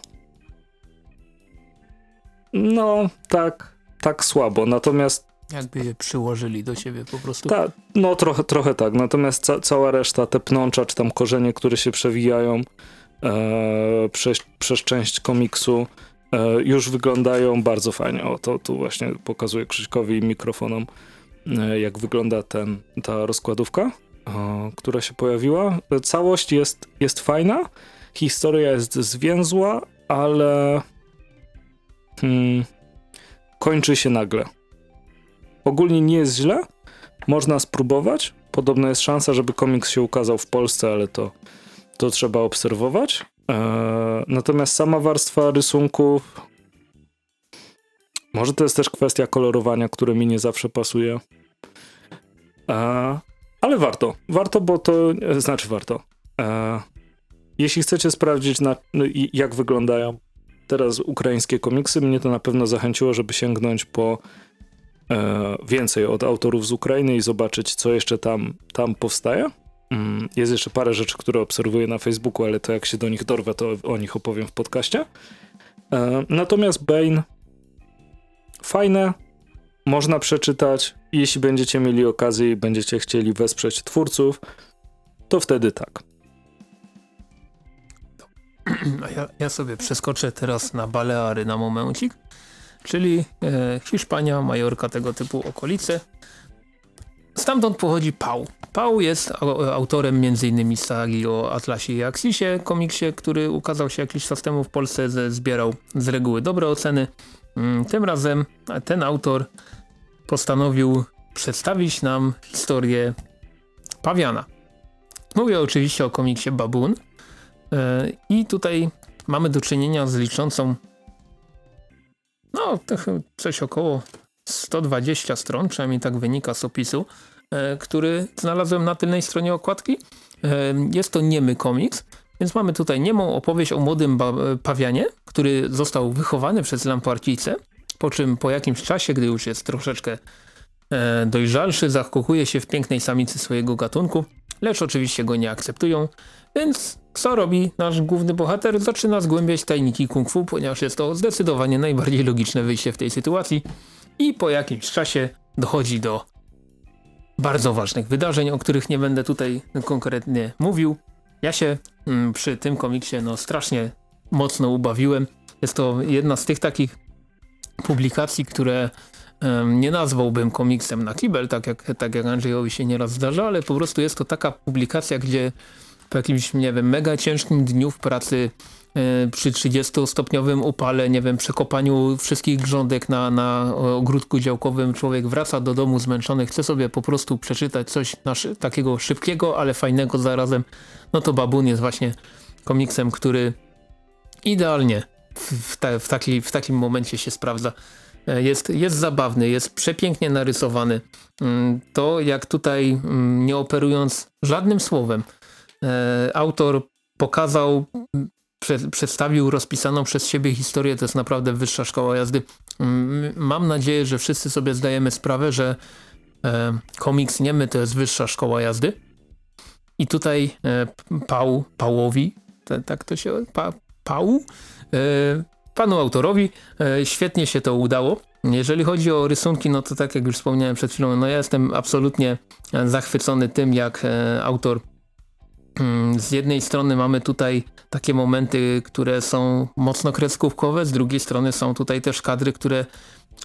no tak, tak słabo. Natomiast jakby je przyłożyli do siebie po prostu. Ta, no trochę, trochę tak, natomiast ca cała reszta, te pnącza, czy tam korzenie, które się przewijają e, przez, przez część komiksu, e, już wyglądają bardzo fajnie. O, to tu właśnie pokazuję Krzyśkowi i mikrofonom, jak wygląda ten, ta rozkładówka, e, która się pojawiła. Całość jest, jest fajna, historia jest zwięzła, ale hmm, kończy się nagle ogólnie nie jest źle. Można spróbować. Podobno jest szansa, żeby komiks się ukazał w Polsce, ale to, to trzeba obserwować. Eee, natomiast sama warstwa rysunków. Może to jest też kwestia kolorowania, które mi nie zawsze pasuje. Eee, ale warto. Warto, bo to. Znaczy, warto. Eee, jeśli chcecie sprawdzić, na, jak wyglądają teraz ukraińskie komiksy, mnie to na pewno zachęciło, żeby sięgnąć po E, więcej od autorów z Ukrainy i zobaczyć, co jeszcze tam, tam powstaje. Mm, jest jeszcze parę rzeczy, które obserwuję na Facebooku, ale to jak się do nich dorwę, to o nich opowiem w podcaście. E, natomiast Bane fajne, można przeczytać. Jeśli będziecie mieli okazję i będziecie chcieli wesprzeć twórców, to wtedy tak. Ja, ja, sobie przeskoczę teraz na Baleary na momencik czyli e, Hiszpania, Majorka, tego typu okolice. Stamtąd pochodzi Pau. Pau jest autorem m.in. sagi o Atlasie i Axisie, komiksie, który ukazał się jakiś czas temu w Polsce, zbierał z reguły dobre oceny. Mm, tym razem ten autor postanowił przedstawić nam historię pawiana. Mówię oczywiście o komiksie Baboon e, i tutaj mamy do czynienia z liczącą no, coś około 120 stron, przynajmniej tak wynika z opisu, e, który znalazłem na tylnej stronie okładki. E, jest to niemy komiks, więc mamy tutaj niemą opowieść o młodym pawianie, który został wychowany przez lamparcijce, po czym po jakimś czasie, gdy już jest troszeczkę e, dojrzalszy, zakochuje się w pięknej samicy swojego gatunku, lecz oczywiście go nie akceptują, więc co robi nasz główny bohater? Zaczyna zgłębiać tajniki kung fu, ponieważ jest to zdecydowanie najbardziej logiczne wyjście w tej sytuacji i po jakimś czasie dochodzi do bardzo ważnych wydarzeń, o których nie będę tutaj konkretnie mówił. Ja się przy tym komiksie no strasznie mocno ubawiłem. Jest to jedna z tych takich publikacji, które nie nazwałbym komiksem na kibel, tak jak, tak jak Andrzejowi się nieraz zdarza, ale po prostu jest to taka publikacja, gdzie po jakimś, nie wiem, mega ciężkim dniu w pracy przy 30-stopniowym upale, nie wiem, przekopaniu wszystkich grządek na, na ogródku działkowym człowiek wraca do domu zmęczony, chce sobie po prostu przeczytać coś takiego szybkiego, ale fajnego zarazem, no to Babun jest właśnie komiksem, który idealnie w, ta, w, taki, w takim momencie się sprawdza. E, jest, jest zabawny, jest przepięknie narysowany. Mm, to jak tutaj, mm, nie operując żadnym słowem, E, autor pokazał, przedstawił rozpisaną przez siebie historię, to jest naprawdę wyższa szkoła jazdy. Mam nadzieję, że wszyscy sobie zdajemy sprawę, że e, komiks niemy to jest wyższa szkoła jazdy. I tutaj e, Pał, Pałowi, tak to się, pa, Pał, panu autorowi świetnie się to udało. Jeżeli chodzi o rysunki, no to tak jak już wspomniałem przed chwilą, no ja jestem absolutnie zachwycony tym, jak autor Mm, z jednej strony mamy tutaj takie momenty, które są mocno kreskówkowe, z drugiej strony są tutaj też kadry, które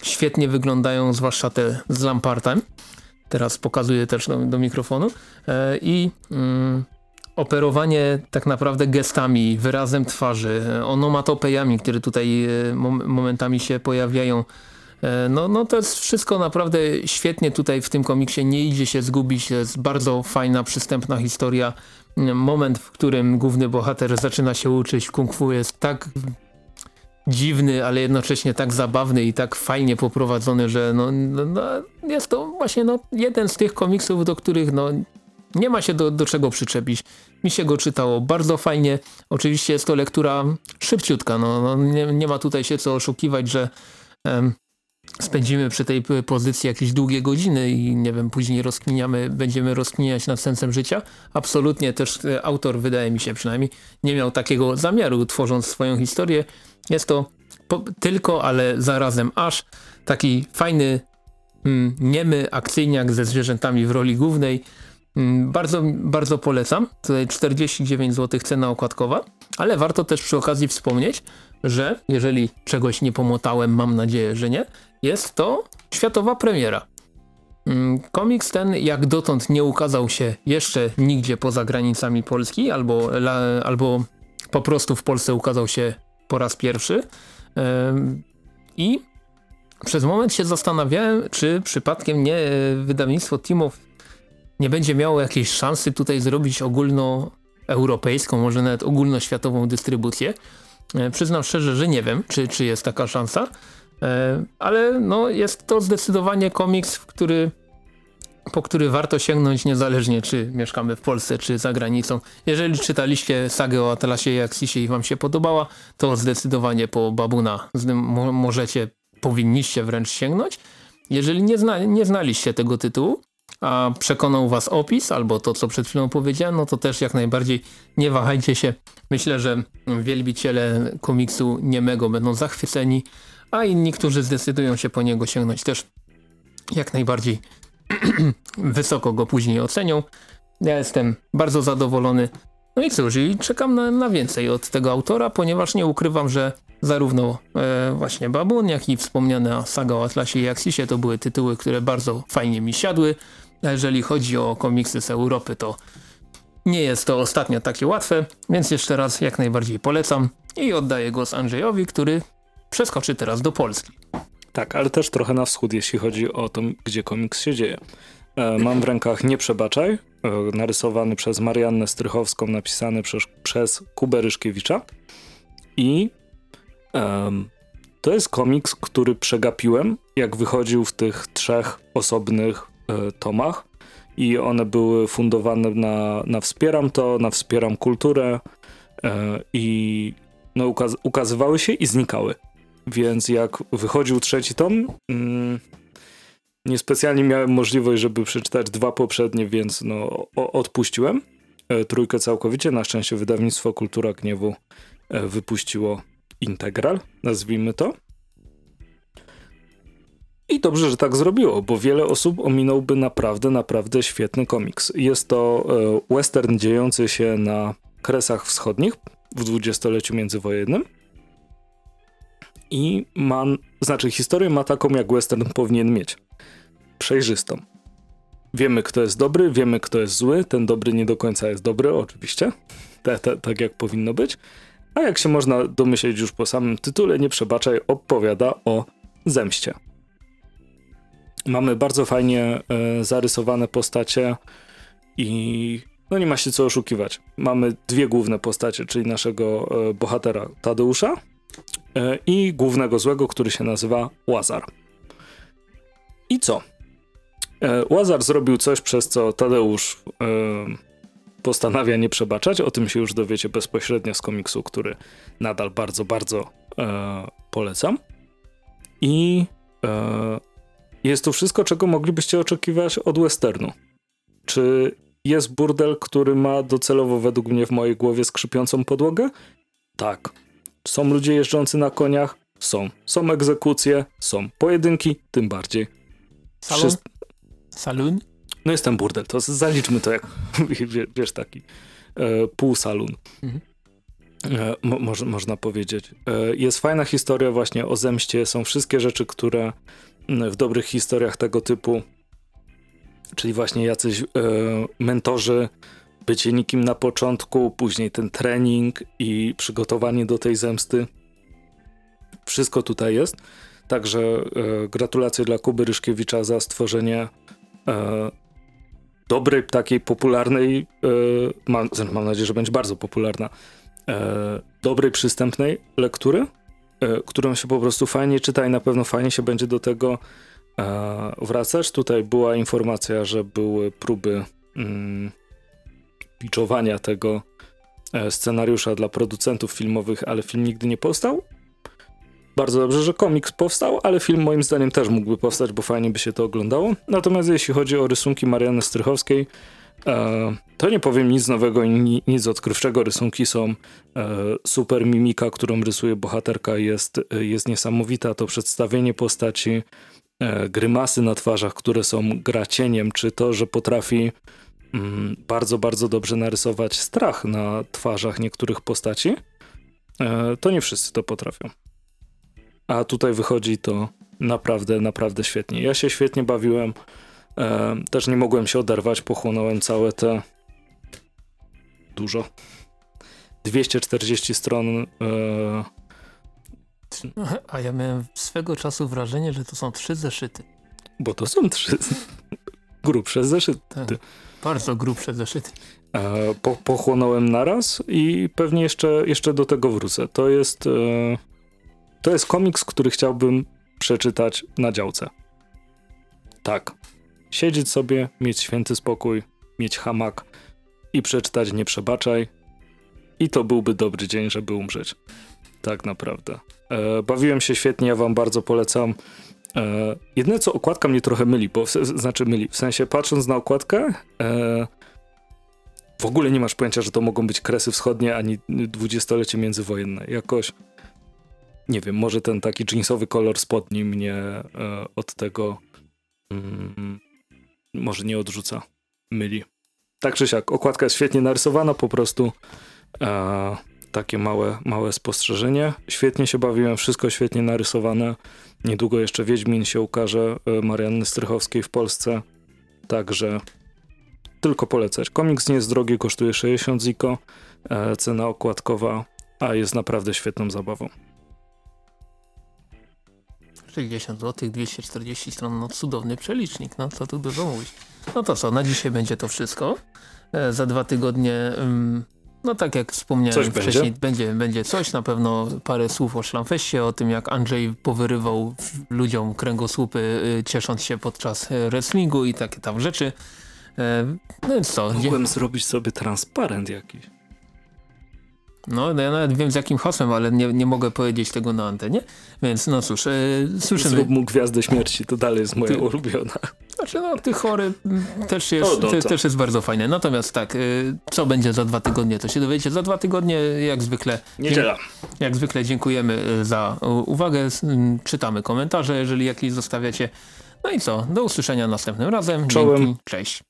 świetnie wyglądają, zwłaszcza te z Lampartem. Teraz pokazuję też do, do mikrofonu. E, I mm, operowanie tak naprawdę gestami, wyrazem twarzy, onomatopejami, które tutaj e, momentami się pojawiają. E, no, no to jest wszystko naprawdę świetnie tutaj w tym komiksie, nie idzie się zgubić, jest bardzo fajna, przystępna historia moment, w którym główny bohater zaczyna się uczyć kung fu jest tak dziwny, ale jednocześnie tak zabawny i tak fajnie poprowadzony, że no, no, no jest to właśnie no, jeden z tych komiksów, do których no, nie ma się do, do czego przyczepić. Mi się go czytało bardzo fajnie. Oczywiście jest to lektura szybciutka. No, no nie, nie ma tutaj się co oszukiwać, że spędzimy przy tej pozycji jakieś długie godziny i nie wiem, później rozkminiamy, będziemy rozkminiać nad sensem życia. Absolutnie też e, autor, wydaje mi się przynajmniej, nie miał takiego zamiaru tworząc swoją historię. Jest to po, tylko, ale zarazem aż taki fajny, mm, niemy akcyjniak ze zwierzętami w roli głównej. Mm, bardzo, bardzo polecam. Tutaj 49 zł cena okładkowa, ale warto też przy okazji wspomnieć, że jeżeli czegoś nie pomotałem, mam nadzieję, że nie, jest to światowa premiera. Mm, komiks ten jak dotąd nie ukazał się jeszcze nigdzie poza granicami Polski, albo, albo po prostu w Polsce ukazał się po raz pierwszy. I przez moment się zastanawiałem, czy przypadkiem nie wydawnictwo Timow nie będzie miało jakiejś szansy tutaj zrobić ogólnoeuropejską, może nawet ogólnoświatową dystrybucję. E, przyznam szczerze, że nie wiem, czy, czy jest taka szansa, e, ale no, jest to zdecydowanie komiks, w który, po który warto sięgnąć niezależnie, czy mieszkamy w Polsce, czy za granicą. Jeżeli czytaliście sagę o Atlasie i Axisie i wam się podobała, to zdecydowanie po Babuna możecie, powinniście wręcz sięgnąć. Jeżeli nie, zna, nie znaliście tego tytułu, a przekonał was opis albo to, co przed chwilą powiedziałem, no to też jak najbardziej nie wahajcie się. Myślę, że wielbiciele komiksu niemego będą zachwyceni, a inni, którzy zdecydują się po niego sięgnąć też jak najbardziej wysoko go później ocenią. Ja jestem bardzo zadowolony. No i cóż, i czekam na, na więcej od tego autora, ponieważ nie ukrywam, że zarówno e, właśnie Babun, jak i wspomniana saga o Atlasie i Axisie to były tytuły, które bardzo fajnie mi siadły. Jeżeli chodzi o komiksy z Europy, to nie jest to ostatnio takie łatwe, więc jeszcze raz jak najbardziej polecam i oddaję głos Andrzejowi, który przeskoczy teraz do Polski. Tak, ale też trochę na wschód, jeśli chodzi o to, gdzie komiks się dzieje. E, mam w rękach Nie Przebaczaj, e, narysowany przez Mariannę Strychowską, napisany przez, przez Kubę Ryszkiewicza. I to jest komiks, który przegapiłem, jak wychodził w tych trzech osobnych tomach i one były fundowane na, na Wspieram to, na Wspieram kulturę e, i no, ukaz ukazywały się i znikały. Więc jak wychodził trzeci tom, mm, niespecjalnie miałem możliwość, żeby przeczytać dwa poprzednie, więc no, odpuściłem e, trójkę całkowicie. Na szczęście wydawnictwo Kultura Gniewu wypuściło integral, nazwijmy to. I dobrze, że tak zrobiło, bo wiele osób ominąłby naprawdę, naprawdę świetny komiks. Jest to e, western dziejący się na Kresach Wschodnich w dwudziestoleciu międzywojennym. I ma, znaczy historię ma taką, jak western powinien mieć. Przejrzystą. Wiemy, kto jest dobry, wiemy, kto jest zły. Ten dobry nie do końca jest dobry, oczywiście. Te, te, tak jak powinno być. A jak się można domyśleć już po samym tytule, nie przebaczaj, opowiada o zemście. Mamy bardzo fajnie e, zarysowane postacie i no nie ma się co oszukiwać. Mamy dwie główne postacie, czyli naszego e, bohatera Tadeusza e, i głównego złego, który się nazywa Łazar. I co? Łazar zrobił coś, przez co Tadeusz postanawia nie przebaczać. O tym się już dowiecie bezpośrednio z komiksu, który nadal bardzo, bardzo polecam. I jest to wszystko, czego moglibyście oczekiwać od westernu. Czy jest burdel, który ma docelowo według mnie w mojej głowie skrzypiącą podłogę? Tak. Są ludzie jeżdżący na koniach? Są. Są egzekucje? Są. Pojedynki? Tym bardziej. Salon? Salon? No jest ten burdel, to zaliczmy to jak, wiesz, taki e, półsalon. Mhm. E, mo, można powiedzieć. E, jest fajna historia właśnie o zemście. Są wszystkie rzeczy, które w dobrych historiach tego typu, czyli właśnie jacyś e, mentorzy, bycie nikim na początku, później ten trening i przygotowanie do tej zemsty. Wszystko tutaj jest. Także e, gratulacje dla Kuby Ryszkiewicza za stworzenie e, dobrej, takiej popularnej, e, mam, mam, nadzieję, że będzie bardzo popularna, e, dobrej, przystępnej lektury którą się po prostu fajnie czyta i na pewno fajnie się będzie do tego e, wracać. Tutaj była informacja, że były próby mm, pitchowania tego e, scenariusza dla producentów filmowych, ale film nigdy nie powstał. bardzo dobrze, że komiks powstał, ale film moim zdaniem też mógłby powstać, bo fajnie by się to oglądało. Natomiast jeśli chodzi o rysunki Mariany Strychowskiej, e, to nie powiem nic nowego i nic odkrywczego. Rysunki są e, super. Mimika, którą rysuje bohaterka jest, jest niesamowita. To przedstawienie postaci, e, grymasy na twarzach, które są gracieniem, czy to, że potrafi mm, bardzo, bardzo dobrze narysować strach na twarzach niektórych postaci, e, to nie wszyscy to potrafią. A tutaj wychodzi to naprawdę, naprawdę świetnie. Ja się świetnie bawiłem. E, też nie mogłem się oderwać, pochłonąłem całe te dużo. 240 stron. E... A ja miałem swego czasu wrażenie, że to są trzy zeszyty. Bo to są trzy grubsze zeszyty. Tak, bardzo grubsze zeszyty. E, po, pochłonąłem naraz i pewnie jeszcze, jeszcze do tego wrócę. To jest, to jest komiks, który chciałbym przeczytać na działce. Tak. Siedzieć sobie, mieć święty spokój, mieć hamak i przeczytać Nie przebaczaj. I to byłby dobry dzień, żeby umrzeć. Tak naprawdę. E, bawiłem się świetnie, ja wam bardzo polecam. E, jedyne co okładka mnie trochę myli, bo w, znaczy myli, w sensie patrząc na okładkę, e, w ogóle nie masz pojęcia, że to mogą być kresy wschodnie ani dwudziestolecie międzywojenne. Jakoś, nie wiem, może ten taki jeansowy kolor spodni mnie e, od tego mm, może nie odrzuca, myli. Tak czy siak, okładka jest świetnie narysowana, po prostu e, takie małe, małe spostrzeżenie. Świetnie się bawiłem, wszystko świetnie narysowane. Niedługo jeszcze Wiedźmin się ukaże e, Marianny Strychowskiej w Polsce, także tylko polecać. Komiks nie jest drogi, kosztuje 60 ziko, e, cena okładkowa, a jest naprawdę świetną zabawą. 60 zł, 240 stron, no cudowny przelicznik, no co tu dużo mówić. No to co, na dzisiaj będzie to wszystko. E, za dwa tygodnie, no tak jak wspomniałem coś wcześniej, będzie? będzie? Będzie, coś, na pewno parę słów o Szlamfeście, o tym jak Andrzej powyrywał ludziom kręgosłupy, y, ciesząc się podczas e, wrestlingu i takie tam rzeczy. E, no więc co? Mogłem zrobić sobie transparent jakiś. No, no, ja nawet wiem z jakim hasłem, ale nie, nie mogę powiedzieć tego na antenie. Więc no cóż, e, słyszymy. Zrób mu Gwiazdę Śmierci, to dalej jest moja Ty... ulubiona. Znaczy no, ty chory też jest, no, no, też jest bardzo fajne. Natomiast tak, e, co będzie za dwa tygodnie, to się dowiecie. Za dwa tygodnie jak zwykle... Niedziela. Jak zwykle dziękujemy e, za uwagę. Czytamy komentarze, jeżeli jakieś zostawiacie. No i co, do usłyszenia następnym razem. Czołem. Dzięki, cześć.